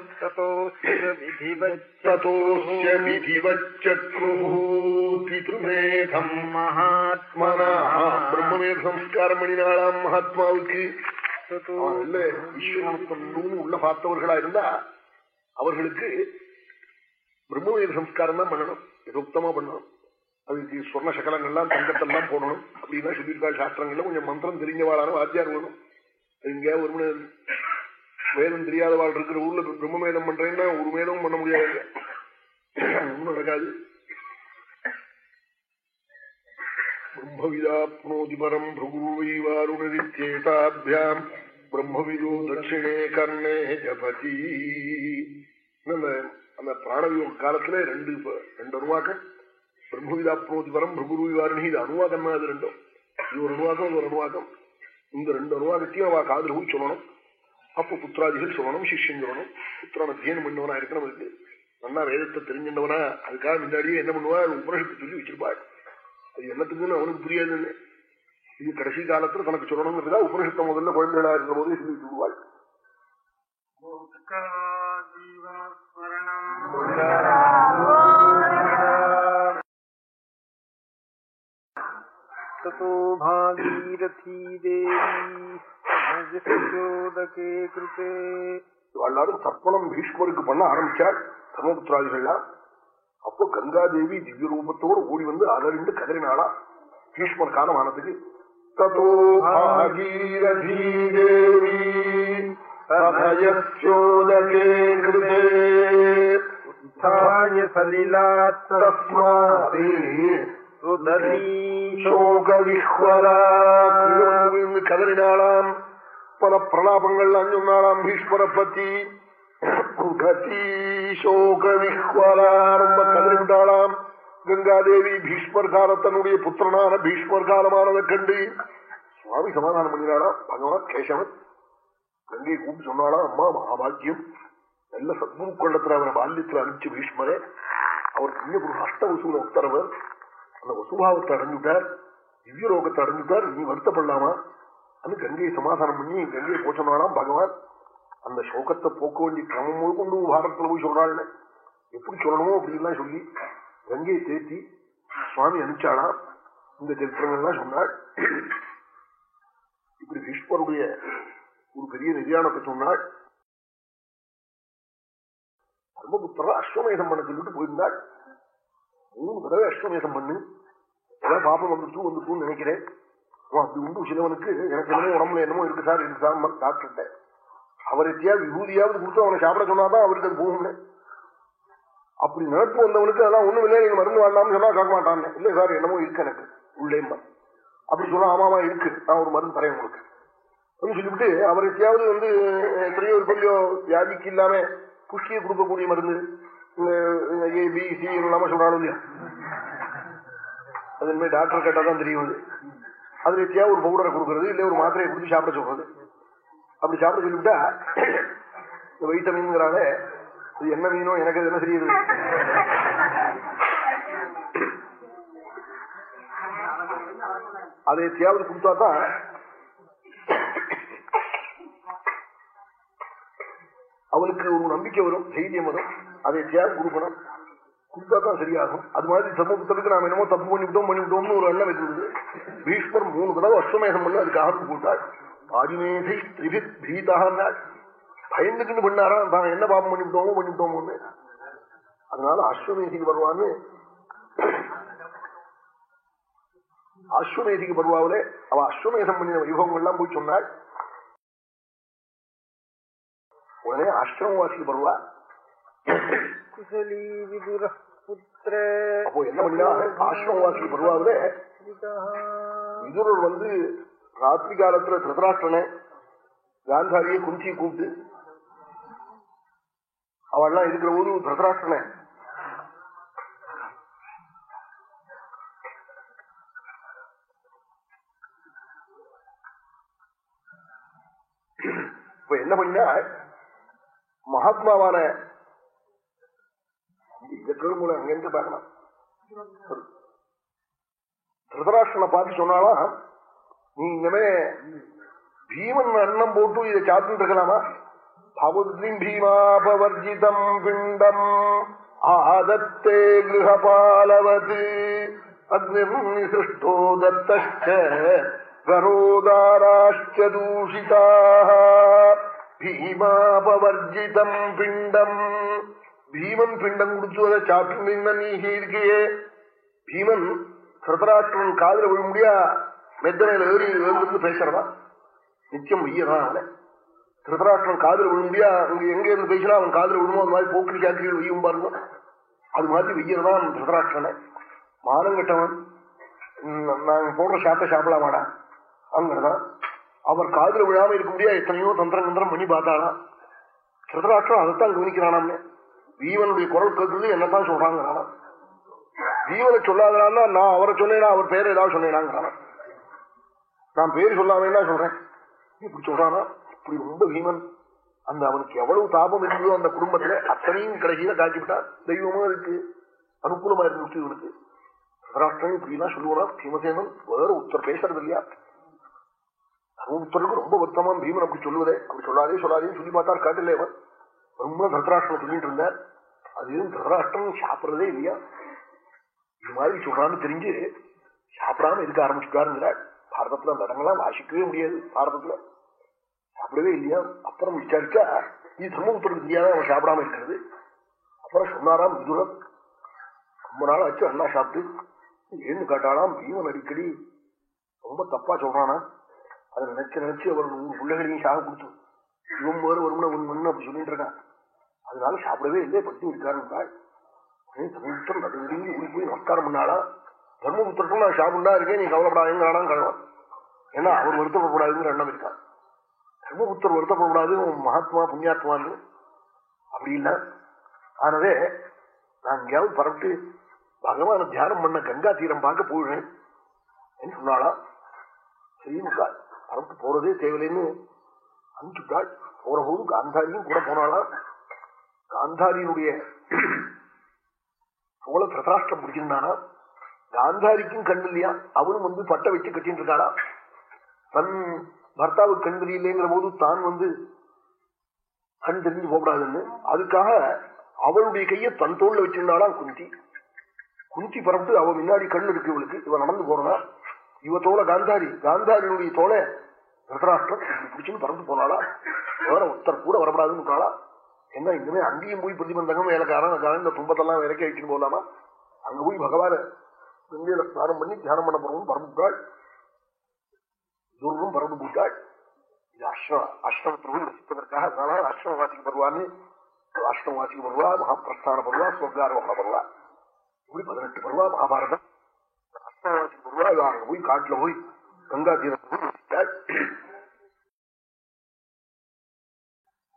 பிதృமேதம் மகாத்மனா. பிரம்மமேத சம்ஸ்காரம் பண்ணினாளாம் மகாத்மாவுக்கு. உள்ள பார்த்தவர்களா இருந்தா அவர்களுக்கு பிரம்மவேத சம்ஸ்காரம் தான் பண்ணணும். எதோக்தமா பண்ணணும். அதுக்கு சொர்ண சகலங்கள்லாம் தங்கத்தெல்லாம் போடணும் அப்படின்னா சொல்லியிருக்காள் சாஸ்திரங்கள்ல. கொஞ்சம் மந்திரம் தெரிஞ்சவாளான வாத்தியார் வேணும். இங்க ஒரு வேதம் தெரியாதவாள் இருக்கிற ஊர்ல பிரம்மவேதம் பண்றேன்னா ஒரு மேதமும் பண்ண முடியாது. ஒன்றும் நடக்காது. பிரம்மவிதாப்னோதிபரம் பரம் பிரம்மவிதோ தட்சிணே கர்ணே ஜபதி. அந்த பிராணவியோக காலத்துல ரெண்டு ரெண்டு ரூபாக்கள் பிரம்மவிதாப்னோதி பரம் பிரகுருவிவாருணி இது அணுவாக்கம் தான் அது ரெண்டும். இது ஒரு அணுவாக்கம் இது ஒரு அணுவாக்கம் இந்த ரெண்டு அணுவாகத்தையும் அவ காதல் போய் சொல்லணும். அப்ப புத்திராதிகள் சொல்லணும் சிஷ்யம் சொல்லணும். புத்திரன் அத்தியனம் பண்ணவனா இருக்கணும் அதுக்கு. நல்லா வேதத்தை தெரிஞ்சின்றவனா அதுக்காக முன்னாடியே என்ன பண்ணுவா உபனிஷத்து சொல்லி வச்சிருப்பாள். அது என்னத்துக்குன்னு அவனுக்கு புரியாதுன்னு. இது கடைசி காலத்துல தனக்கு சொல்லணுங்கிறதா உபனிஷத்தை முதல்ல குழந்தைகளா இருக்கிற போதே சொல்லி சொல்லுவாள். ततो भागीरथी देवी சோதகே கிருத்தே எல்லாரும் தர்ப்பணம் பீஷ்மருக்கு பண்ண ஆரம்பிச்சாள் தர்மபுத்திராதிகள்லாம் அப்போ கங்காதேவி திவ்ய ரூபத்தோடு ஓடி வந்து அலறிண்டு கதறினாளா பீஷ்மர் காலமானதுக்கு ततो கதறினாளாம் பல பிரலாபங்கள்லாம் சொன்னாளாம் பீஷ்மரை பத்தி ரொம்ப கதறிவிட்டாளாம் கங்காதேவி பீஷ்மர் காலத்தனுடைய புத்திரனான பீஷ்மர் காலமானதை கண்டு சுவாமி சமாதானம் பண்ணினாராம் பகவான் கேசவன் கங்கை கூப்பிட்டு சொன்னாலாம் அம்மா மகாபாக்கியம் நல்ல சத்குருக்களிடத்துல அவரை பால்யத்தில் அனுப்பிச்சு பீஷ்மரே அவர் புண்ணிய குரு அஷ்டவசூல உத்தரவர் அந்த வசுபாவத்தை அடைஞ்சுட்டார் திவ்ய ரோகத்தை அடைஞ்சுட்டார் நீ வருத்தப்படலாமா? அது கங்கையை சமாதானம் பண்ணி கங்கையை போச்சனாலாம் பகவான். அந்த சோகத்தை போக்க வேண்டிய கிரமம் முழு கொண்டு பாரதத்துல போய் சொல்றாள் எப்படி சொல்லணுமோ அப்படின்லாம் சொல்லி கங்கையை தேத்தி சுவாமி அனுப்பிச்சாலாம் இந்த சரித்திரங்கள்லாம் சொன்னாள். இப்படி பீஷ்மருடைய ஒரு பெரிய நிதியானத்தை சொன்னாள். தர்மபுத்திரா அஸ்வமேதம் பண்ண சொல்லிட்டு போயிருந்தாள். மூணு தடவை அஸ்வமேதம் பண்ணு. ஏதாவது பாப்பம் வந்துட்டு வந்துட்டுன்னு நினைக்கிறேன். அப்படி உண்டு சிலவனுக்கு. எனக்கு என்னமோ உடம்புல என்னமோ இருக்கு சார் இருக்கு சார் டாக்டர்கிட்ட. அவர் எத்தியா விபூதியாவது கொடுத்து அவனை சாப்பிட சொன்னாதான் அவருக்கு அது போகும்னு. அப்படி நினைப்பு வந்தவனுக்கு அதெல்லாம் ஒண்ணும் இல்லை நீங்க மருந்து வாழலாம்னு சொன்னா கேட்க மாட்டான் இல்லை சார் என்னமோ இருக்கு எனக்கு. உள்ளேம்பா அப்படி சொன்னா ஆமாமா இருக்கு. நான் ஒரு மருந்து தரேன் உங்களுக்கு. அப்படின்னு சொல்லிவிட்டு அவர் எத்தியாவது வந்து எத்தனையோ கொஞ்சம் வியாதிக்கு இல்லாம புஷ்டியை கொடுக்கக்கூடிய மருந்து ஏ பி சி இல்லாம சொல்றாங்க இல்லையா? அது இனிமேல் டாக்டர் கேட்டா தான் தெரியும் அது. வச்சியா ஒரு பவுடரை கொடுக்கறது இல்ல ஒரு மாத்திரையை கொடுத்து சாப்பிட சொல்றது. அப்படி சாப்பிட சொல்லிவிட்டா இந்த வைட்டமின்ங்கிறால இது என்ன மீனோ எனக்கு அது என்ன தெரியுது? அதை எத்தியாவது கொடுத்தா தான் அவனுக்கு ஒரு நம்பிக்கை வரும் தைரியம் வரும். அதை எப்படியாவது கொடுக்கணும். கொடுத்தா தான் சரியாகும். அது மாதிரி சமூகத்திற்கு நாம் என்னமோ தப்பு பண்ணிவிட்டோம் பண்ணிவிட்டோம்னு ஒரு எண்ணம் இருந்தது பீஷ்மர் மூணு தடவை அஸ்வமேகம் பண்ணி அதுக்காக போட்டாள். ஆதிமேதை திரிபித் பீதான்னாள் பயந்துக்கிட்டு பண்ணாரா? தான் என்ன பாபம் பண்ணிவிட்டோமோ பண்ணிவிட்டோமோன்னு. அதனால அஸ்வமேதிக்கு வருவான்னு அஸ்வமேதிக்கு பருவாவில அவ அஸ்வமேதம் பண்ணின எல்லாம் போய் சொன்னாள். உடனே ஆசிரமவாசிக்கு பருவா குசலி விதுர புத்திர அப்போ என்ன பருவாவில விதுரர் வந்து ராத்திரி காலத்துல திருதராஷ்டனை காந்தாரியை குஞ்சி கூப்பிட்டு அவள்லாம் இருக்கிற போது திருதராஷ்டனை இப்ப என்ன பண்ணா மகாத்மாவான மூலம் அங்கிருந்து பார்க்கலாம். திருதராஷ்டனை பார்த்து சொன்னாலா நீ இனிமே பீமன் அன்னம் போட்டு இதை சாப்பிட்டு இருக்கலாமா? பவுத்ரிம் பீமாபவர்ஜிதம் பிண்டம் ஆதத்தே கிரகபாலவது அக்னிர்நிசிருஷ்டோ தத்தரோதாராஷ்ட தூஷிதா பீமாபவர்ஜிதம் பிண்டம் பீமன் பிண்டம் குடிச்சு அதை சாப்பிட்டு நீ இருக்கையே பீமன் திருதராஷ்டிரன் காதல விழ முடியா மெத்தனையில ஏறி எழுந்து பேசுறதா நிச்சயம் வெய்யதான் அவனை திருதராஷ்டிரன் காதல விழ முடியா அங்க எங்க இருந்து பேசினா அவன் காதல விழுமோ அது மாதிரி போக்கிரி சாக்கிரிகள் வெய்யும் பாருங்க அது மாதிரி வெய்யறதான் திருதராஷ்டிரனை மானம் கட்டவன் நாங்க போடுற சாப்பிட்ட சாப்பிடலாமாடா அங்கதான் அவர் காதல விழாம இருக்க முடியா எத்தனையோ தந்திரம் தந்திரம் பண்ணி பார்த்தாலாம் திருதராஷ்டிரம் அதைத்தான் கவனிக்கிறானாமே ஜீவனுடைய குரல் கேட்கறது என்னதான் சொல்றாங்க ஜீவனை சொல்லாதான்னா நான் அவரை சொன்னேனா அவர் பேர் ஏதாவது சொன்னேனாங்கிறானா நான் பேர் சொல்லாமேனா சொல்றேன்? இப்படி சொல்றானா? இப்படி ரொம்ப பீமன் அந்த அவனுக்கு எவ்வளவு தாபம் இருந்ததோ அந்த குடும்பத்துல அத்தனையும் கடைசியில காட்டிவிட்டான் தெய்வமா இருக்கு. அனுகூலமா இருந்துச்சு இவனுக்கு. ராஷ்டிரம் இப்படிலாம் சொல்லுவான்? பீமசேனன் வேற உத்தர் பேசுறது இல்லையா? உத்தருக்கு ரொம்ப வருத்தமான பீமன் அப்படி சொல்லுவதே. அப்படி சொல்லாதே சொல்லாதேன்னு சொல்லி பார்த்தார் காட்டில்லைவன் ரொம்ப தர்தராஷ்டிரம் சொல்லிட்டு இருந்தார். அது எதுவும் தர்தராஷ்டிரம் சாப்பிட்றதே இல்லையா? இது மாதிரி சொல்றான்னு தெரிஞ்சு சாப்பிடாம இருக்க ஆரம்பிச்சுட்டாருங்கிறாள் பாரதத்துல அந்த இடங்கள்லாம் வாசிக்கவே முடியாது பாரதத்துல. சாப்பிடவே இல்லையா? அப்புறம் விசாரிச்சா இது தர்மபுத்திரம் தெரியாத அவன் சாப்பிடாம இருக்கிறது. அப்புறம் சொன்னாராம் விதுரன் ரொம்ப நாள் ஆச்சு அண்ணா சாப்பிட்டு. ஏன்னு காட்டாலாம் பீமன் அடிக்கடி ரொம்ப தப்பா சொல்றானா. அதை நினைச்சு நினைச்சு அவர் நூறு பிள்ளைகளையும் சாக கொடுத்து இவன் வேறு வரும்னு மண்ணு அப்படி சொல்லிட்டு இருக்கான். அதனால சாப்பிடவே இல்லை பட்டி இருக்காருன்னு தர்மபுத்திரம் நடுநடுங்கி ஓடி போய் நமஸ்காரம் பண்ணாளா? தர்மபுத்திரட்டும் நான் சாப்பிடா இருக்கேன் நீ கவலைப்படாதுங்கிறானா கழகம் ஏன்னா அவர் வருத்தப்படக்கூடாதுங்கிற எண்ணம் இருக்கா? தர்மபுத்தர் வருத்தப்படக்கூடாது மகாத்மா புண்ணியாத்மான்னு. அப்படி இல்லை. ஆனவே நான் எங்கேயாவது பரப்பிட்டு பகவான தியானம் பண்ண கங்கா தீரம் பார்க்க போயிடுறேன். சொன்னாளா? சரிமுக்கா பரப்பு போறதே தேவையில்லைன்னு. அனுப்பிச்சுட்டாள். போற போது காந்தாரியும் கூட போனாலாம் காந்தாரியினுடைய போல பிரதாஷ்டம் பிடிச்சிருந்தானா காந்தாரிக்கும் கண் இல்லையா? அவனும் வந்து பட்டை வச்சு கட்டின்னு இருக்காளா தன் பர்த்தாவுக்கு கண் தெரியலேங்கிற போது தான் வந்து கண் தெரிஞ்சு போகக்கூடாதுன்னு. அதுக்காக அவளுடைய கையை தன் தோல்ல வச்சிருந்தாளா குந்தி? குந்தி பரப்பிட்டு அவன் முன்னாடி கண் இருக்கு இவளுக்கு. இவன் நடந்து போறனா இவ தோலை காந்தாரி காந்தாரியினுடைய தோலை பிரதராஷ்டம் பிடிச்சுன்னு பறந்து போனாளா? வேற ஒருத்தர் கூட வரப்படாதுன்னு என்ன இனிமே அங்கேயும் போய் பிரதிபந்தகம் வேலைக்காரன் இந்த துன்பத்தெல்லாம் விலைக்கு அழிச்சுட்டு போகலாமா அங்க போய் பகவான கங்கையில ஸ்நானம் பண்ணி தியானம் பண்ண போறவும் பரம்புக்காள். துர்வம் பரம்பு பூட்டாள் இது அஷ்டம அஷ்டமத்திற்கு ரசிப்பதற்காக அதனால அஷ்டம வாசிக்கு பருவான்னு அஷ்டம் வாசிக்கு பருவா மகாபிரஸ்தான பருவா சொர்க்காரோகண பருவா இப்படி பதினெட்டு பருவா மகாபாரதம். அஷ்டம வாசிக்க பருவா அங்க போய் காட்டுல போய் கங்கா தீரத்தில்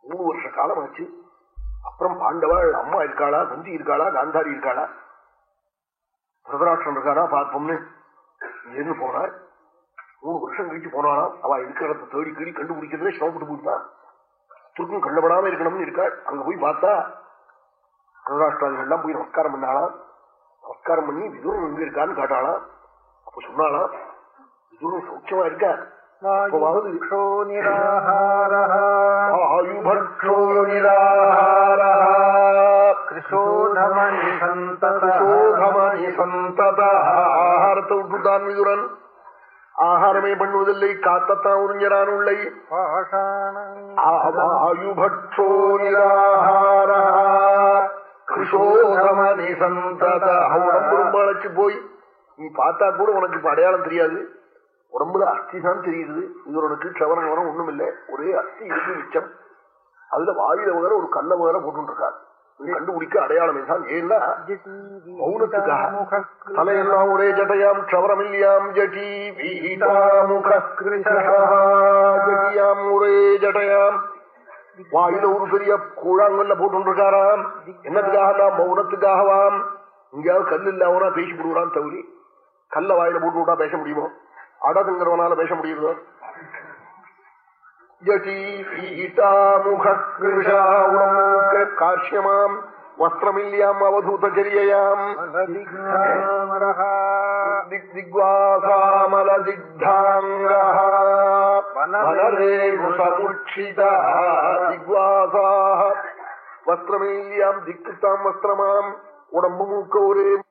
மூணு வருஷ காலம் ஆச்சு அப்புறம் பாண்டவாள் அம்மா இருக்காளா குந்தி இருக்காளா காந்தாரி இருக்காளா? பிரதராட்சன் இருக்காரா பார்ப்போம்னு. இங்கிருந்து போனார். மூணு வருஷம் கழிச்சு போனாலாம் அவ இருக்கிறத தேடி கீழி கண்டுபிடிக்கிறதே சிரமப்பட்டு போயிட்டான் துருக்கும் கண்டுபடாம இருக்கணும்னு இருக்காள் அங்க போய் பார்த்தா பிரதராஷ்டிராதிகள் போய் நமஸ்காரம் பண்ணாலாம் நமஸ்காரம் பண்ணி விதுரன் எங்க இருக்கான்னு காட்டாளாம். அப்ப சொன்னாலாம் விதுரன் சௌக்கியமா இருக்கா வாயுபக்ஷோ நிராகாரः ஆயுபக்ஷோ நிராகாரः கிருஷோதமணி சந்ததः. சோகமணி சந்தத ஆகாரத்தை விட்டுட்டான் விதுரன். ஆகாரமே பண்ணுவதில்லை காத்தத்தான் உறிஞ்சரான் உள்ளை. ஆயுபக்ஷோ நிராகாரः கிருஷோகமணி சந்தத. உடம்பு ரொம்ப அழைச்சு போய் நீ பார்த்தா கூட உனக்கு இப்ப அடையாளம் தெரியாது. உடம்புல அஸ்தி தான் தெரியுது. இது உனக்கு க்ஷவரம் வரம் ஒண்ணும் இல்லை. ஒரே அஸ்தி இருக்கு மிச்சம். அதுல வாயில வேற ஒரு கல்ல வேற போட்டுருக்காரு. கண்டுபிடிக்க அடையாளம் தான் ஏன்னா மௌனத்துக்காக. தலையெல்லாம் ஒரே ஜடையாம் க்ஷவரமில்லியாம் ஜட்டி ஜட்டியாம் ஒரே ஜடையாம். வாயில ஒரு பெரிய கூழாங்கல்ல போட்டுருக்காராம். என்னத்துக்காக மௌனத்துக்காகவாம்? இங்கேயாவது கல் இல்லாமனா பேசி போடுவான் தவறி கல்ல வாயில போட்டு விட்டா பேச முடியுமோ? அடதுங்கிறவனால பேச முடியுதோ? காஷ்யமாம் வஸ்திரமில்யாம் அவதூதச்சரியாம் வஸ்திரமில்யாம் திக்குத்தாம் வஸ்திரமாம். உடம்பு மூக்க ஒரே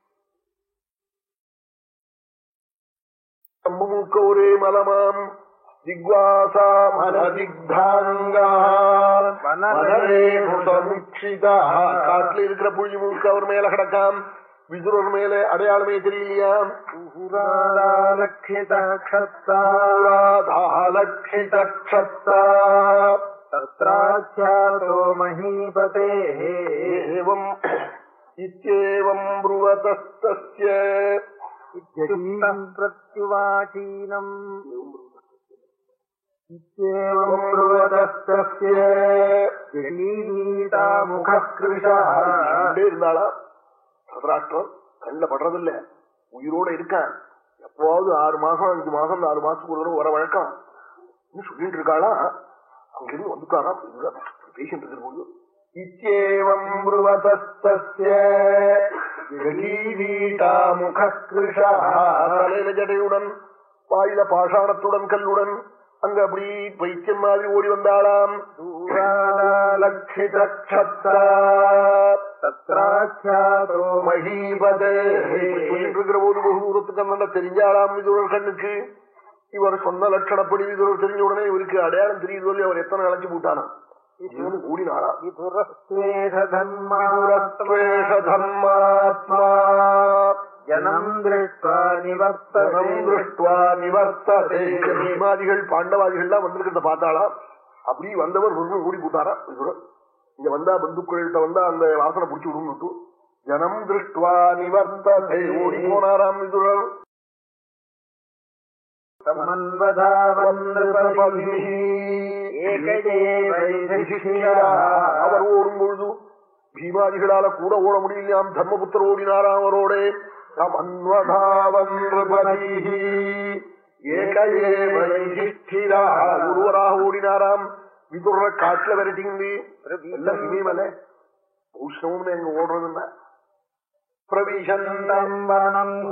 முழுக்க ஒரே மலமாம் காட்டுல இருக்கிற புழுதி முழுக்க அவர் மேல கிடக்காம். விதுரர் மேலே அடையாளமே தெரியலையாம். தோ மஹீபதே। ஏவம் प्रत्युवाचीनम् इत्येवम् ब्रुवतस्तस्य ஜலீதீதாமுகஸ்கிருஷः இப்படியே இருந்தாளா சதராஷ்டிரம் கண்ணில் படுறதில்ல உயிரோட இருக்கான் எப்பவாவது ஆறு மாசம் அஞ்சு மாசம் நாலு மாசத்துக்கு ஒரு தடவை வர வழக்கம் சொல்லிட்டு இருக்காளா அங்கிருந்து வந்துட்டாராம் பேசிட்டு இருக்கிற போது இத்தியேவம் தலையில ஜடையுடன் வாயில பாஷாணத்துடன் கல்லுடன் அங்க அப்படி பைத்தியம் மாதிரி ஓடி வந்தாளாம். மகிபதேன்ற போது பகுதூரத்துக்கு நல்ல தெரிஞ்சாளாம் விதுரர் கண்ணுக்கு. இவர் சொன்ன லட்சணப்படி விதுரர் தெரிஞ்ச உடனே இவருக்கு அடையாளம் தெரியுது அவர் எத்தனை அழைச்சு போட்டானா. ஓடினாரா நிவர்த்தேமாதிகள் பாண்டவாதிகள்லாம் வந்திருக்கிறத பார்த்தாளா? அப்படி வந்தவர் முருகன் ஓடி போட்டாரா? இங்க வந்தா பந்துக்கள்கிட்ட வந்தா அந்த வாசனை புடிச்சு விடுன்னு ஜனம் திருஷ்டுவா நிவர்த்ததை ஓடி போனாராம் விதுரன் சமன்வதாவன் அவர் ஓடும் பொழுது பீமாதிகளால கூட ஓட முடியலையாம் தர்மபுத்தர் ஓடினாராம் அவரோட. ஒருவராக ஓடினாராம். விதுர காட்டுல விரட்டிங்க. எல்லாம் இமயமல்ல பூஷ்ணம்னு எங்க ஓடுறதுன்னா. பிரவிஷந்தம் வனம்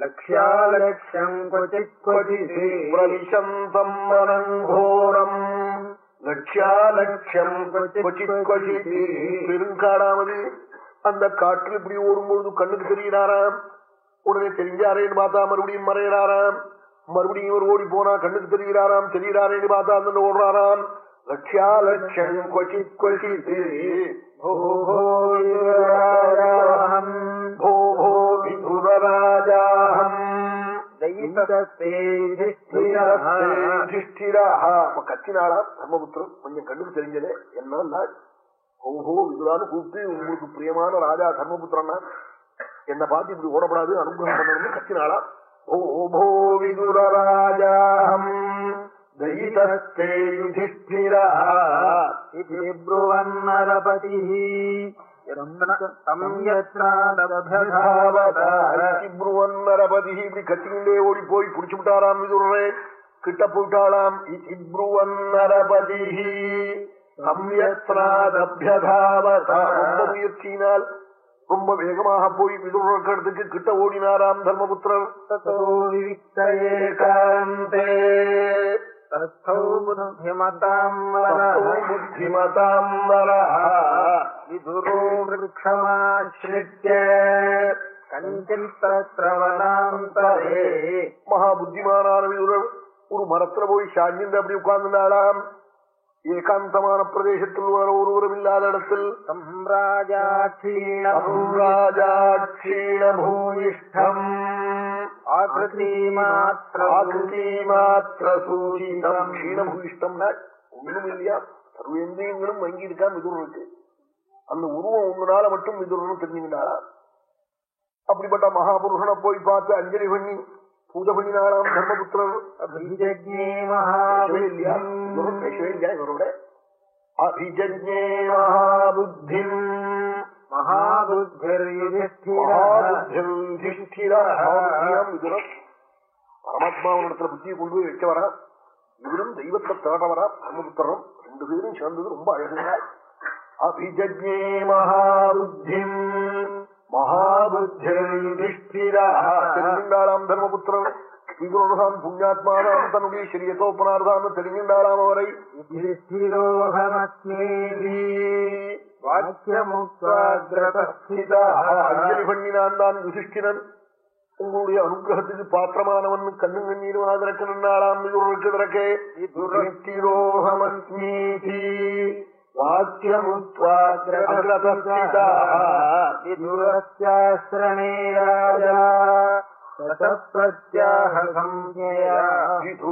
கோரம். லக்ஷாலக்ஷம் கொச்சித் கொச்சித் பிரவிசந்தம் வனங்கோரம் லட்சாலட்சம் பெருங்காடாவது அந்த காற்றில் இப்படி ஓடும்பொழுது கண்ணுக்கு தெரிகிறாராம் உடனே தெரிஞ்சாரேன்னு பார்த்தா மறுபடியும் மறையிறாராம் மறுபடியும் இவர் ஓடி போனா கண்ணுக்கு தெரிகிறாராம் தெரிகிறாரேன்னு பார்த்தா அந்த ஓடுறாராம். லட்சாலட்சம் கொச்சித் கொச்சித் भो கத்தினாளா தர்மபுத்திரன் கொஞ்சம் கண்ணுக்கு தெரிஞ்சதே. என்ன ஓஹோ இதுதான் கூப்பிட்டு உங்களுக்கு பிரியமான ராஜா தர்மபுத்திரன்னா. என்ன பார்த்து இப்படி ஓடப்படாது அனுகிரகம் பண்ணணும்னு கத்தினாளா ஓபோ விதுரராஜாம் தயிதஸ்தே யுதிஷ்டிரா நரபதி. ബ്രുവന്മരപതി இப்படி கத்திண்டே ஓடி போய் புடிச்சு விட்டாராம் விதுரே கிட்ட போயிட்டாளாம் இப்ருவன்னரபதி ரொம்ப முயற்சியினால் ரொம்ப வேகமாக போய் விதுரக்கிறதுக்கு கிட்ட ஓடினாராம் தர்மபுத்திரன் तस्थौ बुद्धिमताम् वरः புத்திமதாம் வரः विदुरो वृक्षमाश्रित्य कञ्चित् तत्र वनान्तरे மகா புத்திமானான விதுரர் ஒரு மரத்துல போய் சாஞ்சிந்து அப்படி உட்கார்ந்துனாலாம் ஏகாந்தமான பிரதேசத்தில் வர ஒருவரும் இல்லாத இடத்தில் सम्राजाक्षीणभूमिष्ठम् ராஜாட்சீணபூயிஷ்டம் ஒன்றும் இல்லையா சர்வேந்திரியங்களும் வங்கி இருக்கான் மிதுருக்கு அந்த உருவம் ஒன்றுனால மட்டும் மிதுரன்னு தெரிஞ்சுக்கிட்டாரா அப்படிப்பட்ட மகாபுருஷனை போய் பார்த்து அஞ்சலி பண்ணி பூஜை பண்ணினாராம் தர்மபுத்திரர். இவரோட அபிஜே மகாபுத்தி பரமாத்மாவனிடத்துல புத்தியை கொண்டு போய் வைக்க வரா. இவரும் தெய்வத்தை தேட வரா தர்மபுத்திரம் ரெண்டு பேரும் சேர்ந்தது ரொம்ப அழகுங்க. அபிஜஜே மகாபுத்திம். மகாபுத்திராம் தர்மபுத்திரன். விகுணாம் புண்ணியாத்மானாம் தன்னுடைய சரியத்தோப்பனார்தான் தெரிஞ்சின்றாளாம் அவரை. அஞ்சலி பண்ணினான் தான் யுதிஷ்டிரன் உங்களுடைய அனுகிரகத்துக்கு பாத்திரமானவன் கண்ணும் கண்ணீரும் ஆதரக்கு நின்றாளாம் இதுரக்கே துரக்கிரோஹமஸ்மீதி வாக்கியமுத்வாகிரதஸ்திதாஸ்ரணேராஜா பிரத்யாஹம்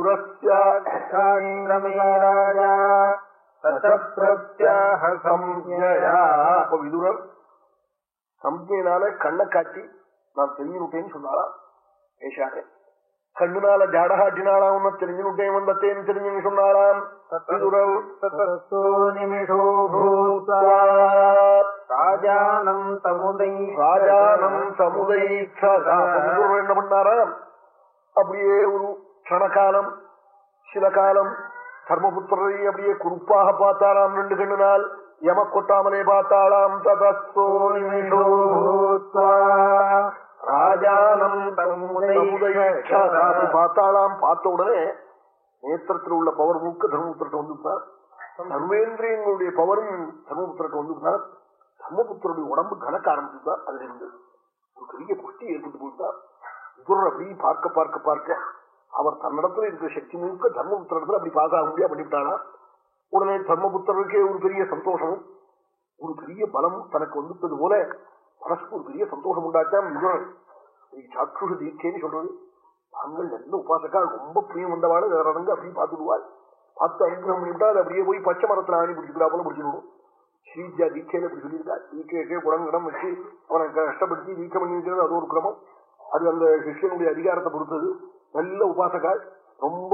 ராஜா அப்ப விதுரர் சம்ஜையினால கண்ணை காட்டி நான் தெரிஞ்சுட்டேன்னு சொன்னாரா? ஏஷாக கண்ணுனால ஜாடகாட்டினாலா உன்ன தெரிஞ்சுட்டேன் வந்தத்தேன் தெரிஞ்சுன்னு சொன்னாராம். விதுரல் ராஜானம் சமுதை ராஜானம் சமுதை என்ன பண்ணாராம்? அப்படியே ஒரு க்ஷணகாலம் சில காலம் தர்மபுத்திரரை அப்படியே குறிப்பாக பார்த்தாராம் ரெண்டு கண்ணு நாள் யம கொட்டாமலே பார்த்தாளாம் பார்த்தாளாம் பார்த்த உடனே நேத்திரத்தில் உள்ள பவர் முழுக்க தர்மபுத்திரட்ட வந்துட்டார் தர்மேந்திரியங்களுடைய பவரும் தர்மபுத்திரட்ட வந்துட்டார் தர்மபுத்திரனுடைய உடம்பு கணக்க ஆரம்பிச்சுட்டார் அதுல இருந்து ஒரு பெரிய குட்டி ஏற்பட்டு போயிட்டார். துர் அப்படி பார்க்க பார்க்க பார்க்க அவர் தன்னிடத்துல இருக்கிற சக்தி முழுக்க தர்மபுத்திரத்துல அப்படி பார்க்க முடியா பண்ணிவிட்டானா? உடனே தர்மபுத்திரருக்கே ஒரு பெரிய சந்தோஷமும் ஒரு பெரிய பலம் தனக்கு வந்துட்டது போல மனசுக்கு ஒரு பெரிய சந்தோஷம் உண்டாச்சான் சாட்சுஷ தீட்சைன்னு சொல்றது. தாங்கள் நல்ல உபாசக்கா ரொம்ப பிரியம் வந்தவாள் ரதங்க அப்படியே பார்த்துடுவாள் பார்த்து அனுகிரகம் பண்ணிவிட்டா அது அப்படியே போய் பச்சை மரத்துல ஆணி பிடிச்சிக்கிறா போல பிடிச்சிடணும் ஸ்ரீஜா தீட்சையில இப்படி சொல்லியிருக்கா தீட்சைக்கே குடங்கிடம் வச்சு அவனை கஷ்டப்படுத்தி தீட்சை பண்ணி வைக்கிறது அது ஒரு கிரமம். அது அந்த சிஷியனுடைய அதிகாரத்தை பொறுத்தது. நல்ல உபாசகாள் ரொம்ப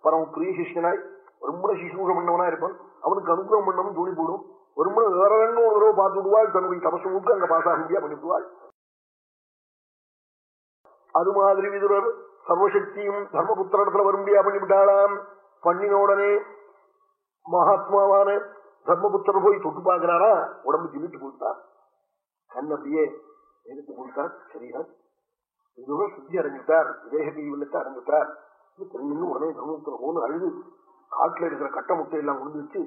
பரம பிரிய சிஷ்யனாய் ரொம்ப சிசூஷம் பண்ணவனா இருப்பான். அவனுக்கு அனுகிரகம் பண்ணணும் தூணி போடும். ரொம்ப முறை ஒரு தடவை பார்த்து விடுவாள் தன்னுடைய தபசு அங்க பாஸ் ஆக பண்ணி அது மாதிரி விதுரர் சர்வசக்தியும் தர்மபுத்திரத்துல வரும்படியா பண்ணிவிட்டாளாம் பண்ணின உடனே மகாத்மாவான தர்மபுத்திரர் போய் தொட்டு பார்க்கிறாரா? உடம்பு ஜிமிட்டு கொடுத்தார் கண் அப்படியே எடுத்து கொடுத்தார் சரீரம் விதுரர் சுத்தி அடைஞ்சிட்டார் கைவல்லத்தை அடைஞ்சிட்டார் தெரிஞ்சு உடனே தர்மபுத்திரம் போன்னு அழுது. காட்டுல இருக்கிற கட்ட முட்டை எல்லாம் கொண்டு வச்சு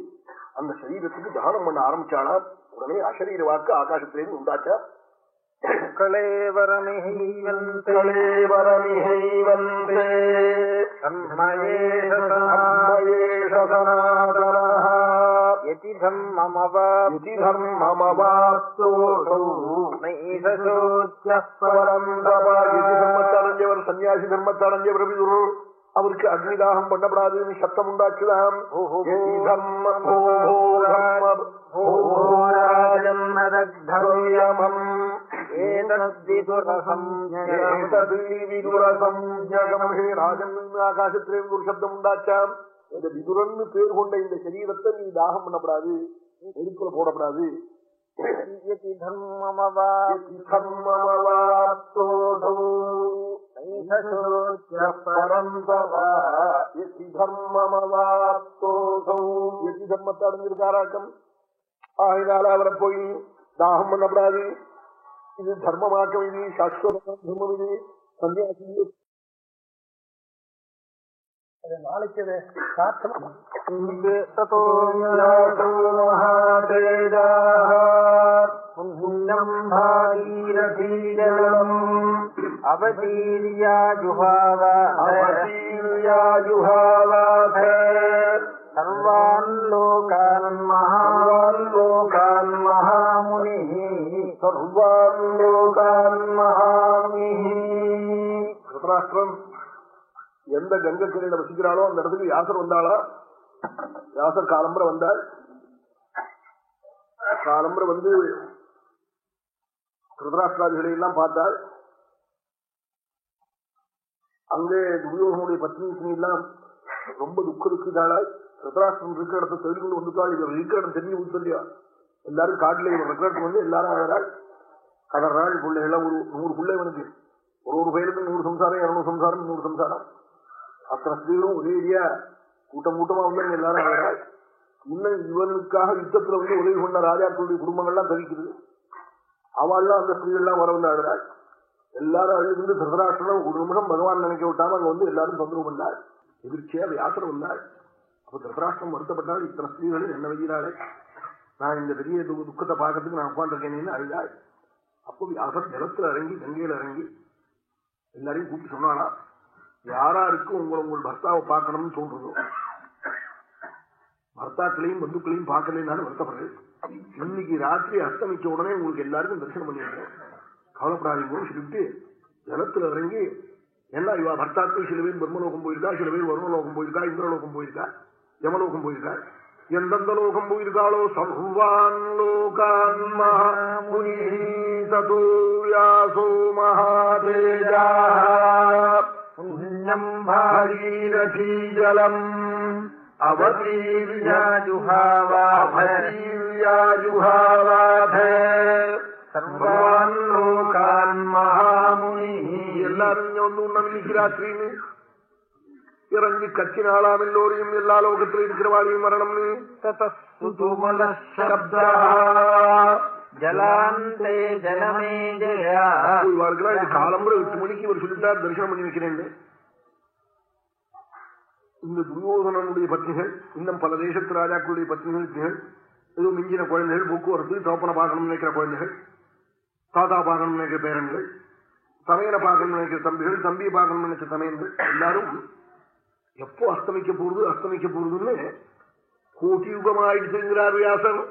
அந்த சரீரத்துக்கு தானம் பண்ண ஆரம்பிச்சாளா உடனே அசரீர வாக்கு ஆகாசத்திலேருந்து உண்டாச்சா? கலேவரமிஹைவந்தே தன்மயேஷ தம்மயேஷ சனாதனः யதிதம் மமவ இதி தர்மமவாப்தோऽசௌ. நைஷோத்யः பரம் பரம் தப. இதி இந்த விதுரன்னு பேர் கொண்ட இந்த சரீரத்தை நீ தாகம் பண்ணப்படாது நெருப்புல போடப்படாது. தர்மத்தை அடைஞ்சிருக்காராக்கம். ஆகினால அவரை போய் தாகம் பண்ணப்படாது. இது தர்மமாக்கம் இது சாஸ்வத தர்மம் இது. சன்னியாசி நாளைக்கு சர்வான் லோகான் மகான் லோகான் மகாமுனி சர்வான் லோகான் மகாமுனி ருத்ராஷ்டிரம். எந்த கங்கக்கரையில வசிக்கிறாளோ அந்த இடத்துக்கு யாசர் வந்தாளா? யாசர் காலம்பரை வந்தாள் காலம்பரை வந்து கிருதராஷ்டிராதிகளை எல்லாம் பார்த்தாள் அங்கே துரியோகனுடைய பத்னி எல்லாம் ரொம்ப துக்க துக்கிதாளாய் திருதராஷ்டிரன் இருக்கிற இடத்தை தெரிந்து கொண்டு வந்துட்டாள். இவர் இருக்கிற இடம் தெரிஞ்சு போச்சு எல்லாரும் காட்டுல இவர் ரெக்கார்ட் வந்து எல்லாரும் அழறாள். கடறாள் பிள்ளைகள்லாம் ஒரு நூறு பிள்ளை இவனுக்கு. ஒரு ஒரு பயிருக்கு நூறு சம்சாரம் இரநூறு சம்சாரம் நூறு சம்சாரம். அத்தனை ஸ்திரீகளும் ஒரே ஏரியா கூட்டம் கூட்டமா வந்து எல்லாரும் இன்னும் இவனுக்காக யுத்தத்துல வந்து உதவி கொண்ட ராஜாக்களுடைய குடும்பங்கள்லாம் தவிக்கிறது அவள்லாம் அந்த ஸ்திரீகள்லாம் வர வந்து அழுறாள் எல்லாரும் அழுது திருதராஷ்டிரம் ஒரு நிமிஷம் பகவான் நினைக்க விட்டாம அங்க வந்து எல்லாரும் தொந்தரவு பண்ணாள் எதிர்ச்சியா யாத்திரை வந்தாள் அப்ப திருதராஷ்டிரம் வருத்தப்பட்டால் இத்தனை ஸ்திரீகளும் என்ன வைக்கிறாளே நான் இந்த பெரிய து- துக்கத்தை பார்க்கறதுக்கு நான் உட்காந்துருக்கேன்னு அழுதாள் அப்போ வியாசர் ஜலத்துல இறங்கி கங்கையில இறங்கி எல்லாரையும் கூப்பிட்டு சொன்னானா யாராருக்கு உங்களை உங்கள் பர்த்தாவை பார்க்கணும்னு தோன்றுதோ பர்த்தாக்களையும் பந்துக்களையும் பார்க்கலனாலும் வருத்தப்படுறது. இன்னைக்கு ராத்திரி அஸ்தமிச்ச உடனே உங்களுக்கு எல்லாருக்கும் தரிசனம் பண்ணிடுறேன். கவலைப்படாதீங்கன்னு சொல்லிட்டு ஜலத்துல இறங்கி என்ன இவா பர்த்தாக்கள் சில பேர் பிரம்மலோகம் போயிருக்கா? சில பேர் வருணலோகம் போயிருக்கா? இந்திரலோகம் போயிருக்கா? யமலோகம் போயிருக்கா? எந்தெந்த லோகம் போயிருக்காளோ? சர்வான் லோகான் மகாமுனி ததோ வியாசோ மகாதேஜா. യജ്ഞം ഭാഗീരഥീജലം അവതീവ്യാജുഹാവാഭീവ്യാജുഹാവാഭ സർവാൻ ലോകാൻ മഹാമുനി എല്ലാരും ഒന്നും നന്ദിക്കിരാത്രിന്ന് ഇറങ്ങി കത്തിനാളാം എല്ലോരെയും എല്ലാ ലോകത്തിലും ഇരിക്കുന്നവാളിയും വരണം ശബ്ദ காலம்புரை எட்டு மணிக்கு இவர் சொல்லிட்டார் தரிசனம் பண்ணி வைக்கிறேன் இந்த துரியோதனனுடைய பத்னிகள் இன்னும் பல தேசத்து ராஜாக்களுடைய பத்னிகள் ஏதோ மிஞ்சின குழந்தைகள் போக்குவரத்து தோப்பனை பார்க்கணும்னு நினைக்கிற குழந்தைகள் தாத்தா பார்க்கணும்னு நினைக்கிற பேரன்கள் தமையனை பார்க்கணும்னு நினைக்கிற தம்பிகள் தம்பியை பார்க்கணும்னு நினைச்ச தமையன்கள் எல்லாரும் எப்போ அஸ்தமிக்க போறது அஸ்தமிக்க போறதுன்னு கோட்டி யுகமாயிடுச்சுங்கிறார் வியாசர்.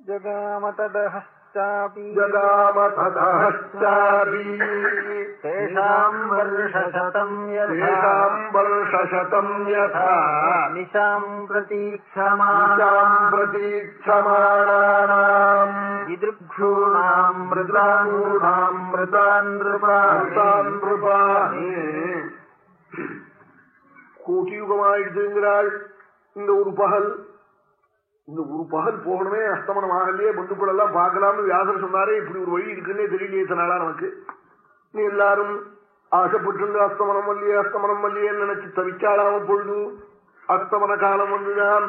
ஜகாமதः േഷാം വർഷശതം യേഷാം വർഷശതം യഥാ നിശാം പ്രതീക്ഷമാണാം പ്രതീക്ഷമാണാം വിദൃക്ഷൂണാം മൃതാനൂണാം മൃതാൻ നൃപാൻ നൃപാ കൂട്ടിയുഗമായിടുത്തിങ്கிறாள் இந்த ஒரு பகல் இந்த ஒரு பகல் போகணுமே அஸ்தமனம் ஆகலையே பந்துக்கள் எல்லாம் பார்க்கலாம்னு வியாசர் சொன்னாரே இப்படி ஒரு வழி இருக்குன்னே தெரியலையே இத்தனாளா நமக்கு. நீ எல்லாரும் ஆசைப்பட்டிருந்து அஸ்தமனம் வல்லியே அஸ்தமனம் வல்லியே நினைச்சு தவிச்சாளாம பொழுது அஸ்தமன காலம் வந்துதான்.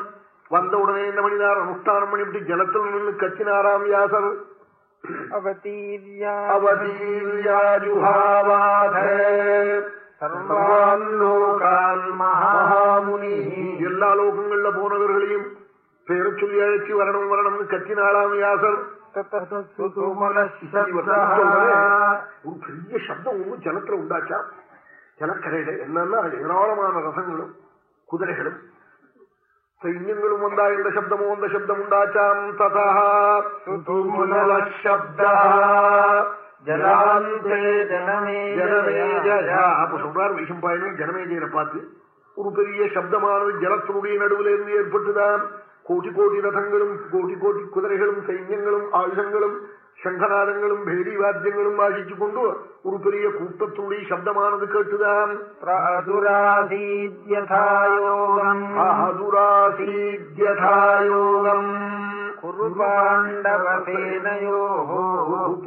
வந்த உடனே இந்த மணி நேரம் அனுஷ்டானம் பண்ணிவிட்டு ஜலத்தில் நின்று கத்தினாராம் வியாசர். எல்லா லோகங்கள்ல போனவர்களையும் பேரை சொல்லி அழைச்சி வரணும் வரணும்னு கத்தினாளாம் வியாசர் ஒரு பெரிய சப்தம் ஒண்ணு ஜலத்துல உண்டாச்சா ஜலக்கரையில என்னன்னா ஏராளமான ரசங்களும் குதிரைகளும் സൈന്യങ്ങളും ഉണ്ടായുള്ള ശബ്ദമോ എന്ന ശബ്ദം ഉണ്ടാച്ചാം തഥ ஜலாந்தே ஜனமே ஜனமேஜயா அப்ப சொல்றார் வைசம்பாயனும் ஜனமேஜயரை பார்த்து ஒரு பெரிய சப்தமானது ஜலத்தினுடைய நடுவில் இருந்து ஏற்பட்டுதான் കോടി കോടി രഥങ്ങളും കോടി കോടി കുതിരകളും സൈന്യങ്ങളും ആയുധങ്ങളും ശംഖനാദങ്ങളും ഭേരിവാദ്യങ്ങളും വാശിച്ചുകൊണ്ട് ഒരു പെരിയ കൂട്ടത്തുള്ളി ശബ്ദമാണത് കേട്ടുതാൻ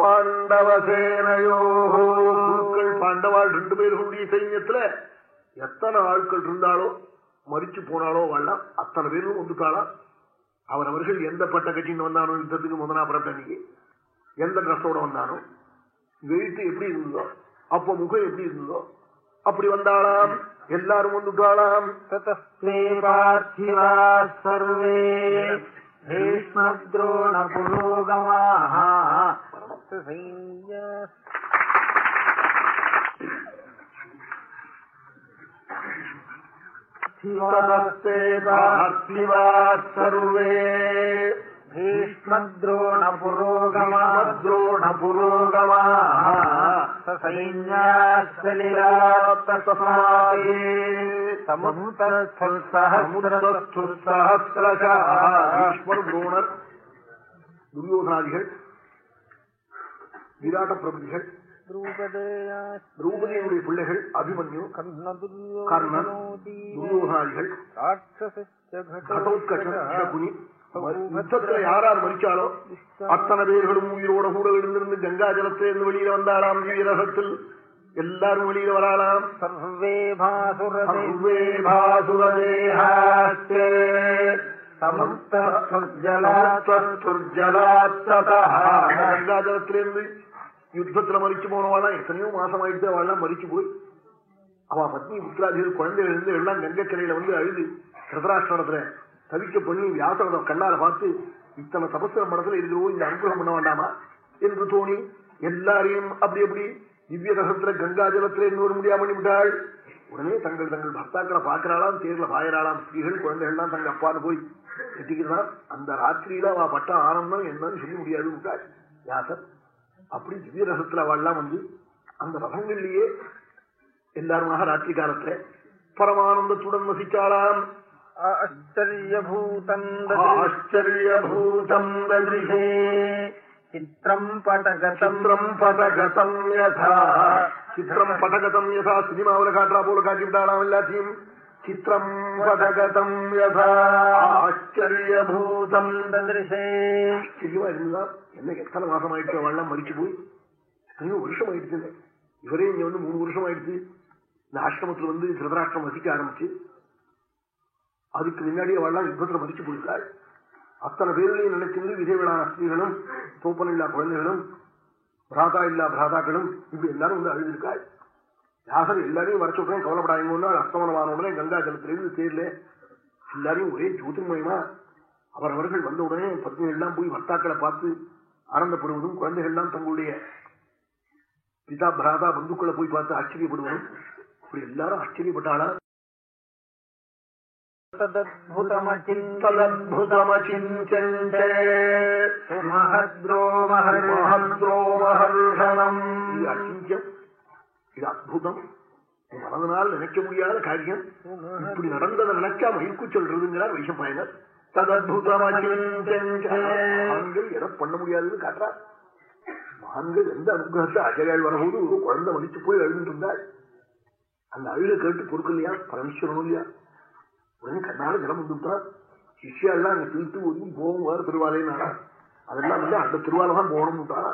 പാണ്ഡവസേനയോ പാണ്ഡവാൾ രണ്ടുപേരുடைய സൈന്യத்துல எத்தனை ஆட்கள் இருந்தாலோ மறிச்சு போனாலோ வாழலாம் அத்தனை பேரும் ஒன்றுக்காளாம் அவர் அவர்கள் எந்த பட்ட கட்சின்னு வந்தானோ யுத்தத்துக்கு முதனா புறப்பட்டன்னைக்கு எந்த ட்ரெஸ்ஸோட வந்தானோ? வெயிட்டு எப்படி இருந்ததோ? அப்போ முகம் எப்படி இருந்ததோ? அப்படி வந்தாலாம் எல்லாரும் வந்துட்டாளாம். சர்வே பீஷ்மத்ரோண புரோகமாக सर्वे भीष्मद्रोणपुरोगमाः सैन्य ततस्ते पार्थिवाः सर्वे भीष्मद्रोणपुरोगमाः द्रोणपुरोगमाः ससैन्याश्चलिलात्तस्मात् ஈஸ்வர் துரோணர் துரியோதனாதிகள் விராட்ட பிரபுதிகள் திரௌபதியுடைய பிள்ளைகள் அபிமன்யு கர்ணன் துரியோகாதிகள் ராட்சசோத்குனி யுத்தத்துல யார் யார் மறிச்சாலோ அத்தனை பேர்களும் உயிரோட கூட எழுந்திருந்து கங்கா ஜலத்திலிருந்து வெளியில வந்தாராம் வீரகத்தில் எல்லாரும் வெளியில வராளாம் சர்வே பாசுரே பாசுரேஹாஸ்தே யுத்தத்துல மறிச்சு போனவாளா எத்தனையோ மாசம் ஆயிடுச்சு அவள்லாம் மறிச்சு போய் அவ பத்னி புத்திராதிகள் குழந்தைகள் இருந்து எல்லாம் கங்கக்கரையில வந்து அழுது கிருதராஷ்டிரத்துல தவிக்க பண்ணி வியாசரதம் கண்ணால பார்த்து இத்தனை தபஸ்தர மடத்துல இருக்கிறோம் இந்த அனுகிரகம் பண்ண வேண்டாமா என்று தோணி எல்லாரையும் அப்படி எப்படி திவ்ய ரகத்துல கங்கா ஜலத்துல இன்னொரு முடியாம பண்ணிவிட்டாள் உடனே தங்கள் தங்கள் பர்த்தாக்களை பார்க்கிறாளாம் தேர்ல பாயிராளாம் ஸ்திரீகள் குழந்தைகள்லாம் தங்க அப்பான்னு போய் கட்டிக்கிறான் அந்த ராத்திரியில அவ பட்ட ஆனந்தம் என்னன்னு சொல்ல முடியாது விட்டாள் வியாசர் அப்படி திவ்ய ரகத்துல அவள்லாம் வந்து அந்த ரதங்கள்லயே எல்லாருமாக ராத்திரி காலத்துல பரமானந்தத்துடன் வசிச்சாளாம். ஆச்சரியபூதம் சித்திரம் படகதம். பதகதம் யதா. சித்திரம் பதகதம் யதா. சினிமாவில காட்டுறா போல காட்டி விட்டாளாம் எல்லாத்தையும். சித்திரம் பதகதம் யதா ஆச்சரியபூதம் ததிருஷே ஆச்சரியமா இருந்தா என்ன எத்தனை மாசம் ஆயிடுச்சு அவள்லாம் மறிச்சு போய் எத்தனையோ வருஷம் ஆயிடுச்சு இவரே இங்க வந்து மூணு வருஷம் ஆயிடுச்சு இந்த ஆசிரமத்துல வந்து திருதராஷ்டிரம் வசிக்க ஆரம்பிச்சு அதுக்கு முன்னாடி அவள்லாம் யுத்தத்துல மறிச்சு போயிருக்காள் அத்தனை பேர்களையும் நினைச்சிருந்து விதைவிழான ஸ்திரீகளும் தோப்பன் இல்லா குழந்தைகளும் பிராதா இல்லா பிராதாக்களும் இப்படி எல்லாரும் வந்து அழுதிருக்காள் யாசர் எல்லாரையும் வர சொல்றேன் கவலைப்படாதீங்கன்னா அஸ்தமனமான உடனே கங்கா ஜலத்திலிருந்து தேர்ல எல்லாரையும் ஒரே ஜோதிர்மயமா அவரவர்கள் வந்த உடனே பத்னிகள் எல்லாம் போய் வர்த்தாக்களை பார்த்து ஆனந்தப்படுவதும் குழந்தைகள் எல்லாம் தங்களுடைய பிதா பிராதா பந்துக்களை போய் பார்த்து ஆச்சரியப்படுவதும் இப்படி எல்லாரும் ஆச்சரியப்பட்டாளா? மகத்ரோ மகத்ரோமஹர்ஷணம் இது அச்சிந்தியம் இது மனதனால் நினைக்க முடியாத காரியம். இப்படி நடந்ததை நினைச்சா மயிர்க்கு சொல்றதுங்கிறார் வைஷப்பாயனர் மகான்கள் எதை பண்ண முடியாதுன்னு காட்டுறார். மகான்கள் எந்த அனுகிரகத்தை ஆச்சாரியால் வரபோது ஒரு குழந்தை மதித்து போய் எழுதிட்டு இருந்தாள். அந்த அழுக கேட்டு பொறுக்கலையா பரமேஸ்வரனும் இல்லையா? உடனே கண்ணால ஜலம் வந்துட்டார் சிஷ்யாலாம் அங்க தீர்த்து ஒதுங்கி போகும் வேறு திருவாலைனாரா அதெல்லாம் வந்து அந்த திருவாலை தான் போகணும்னுட்டாரா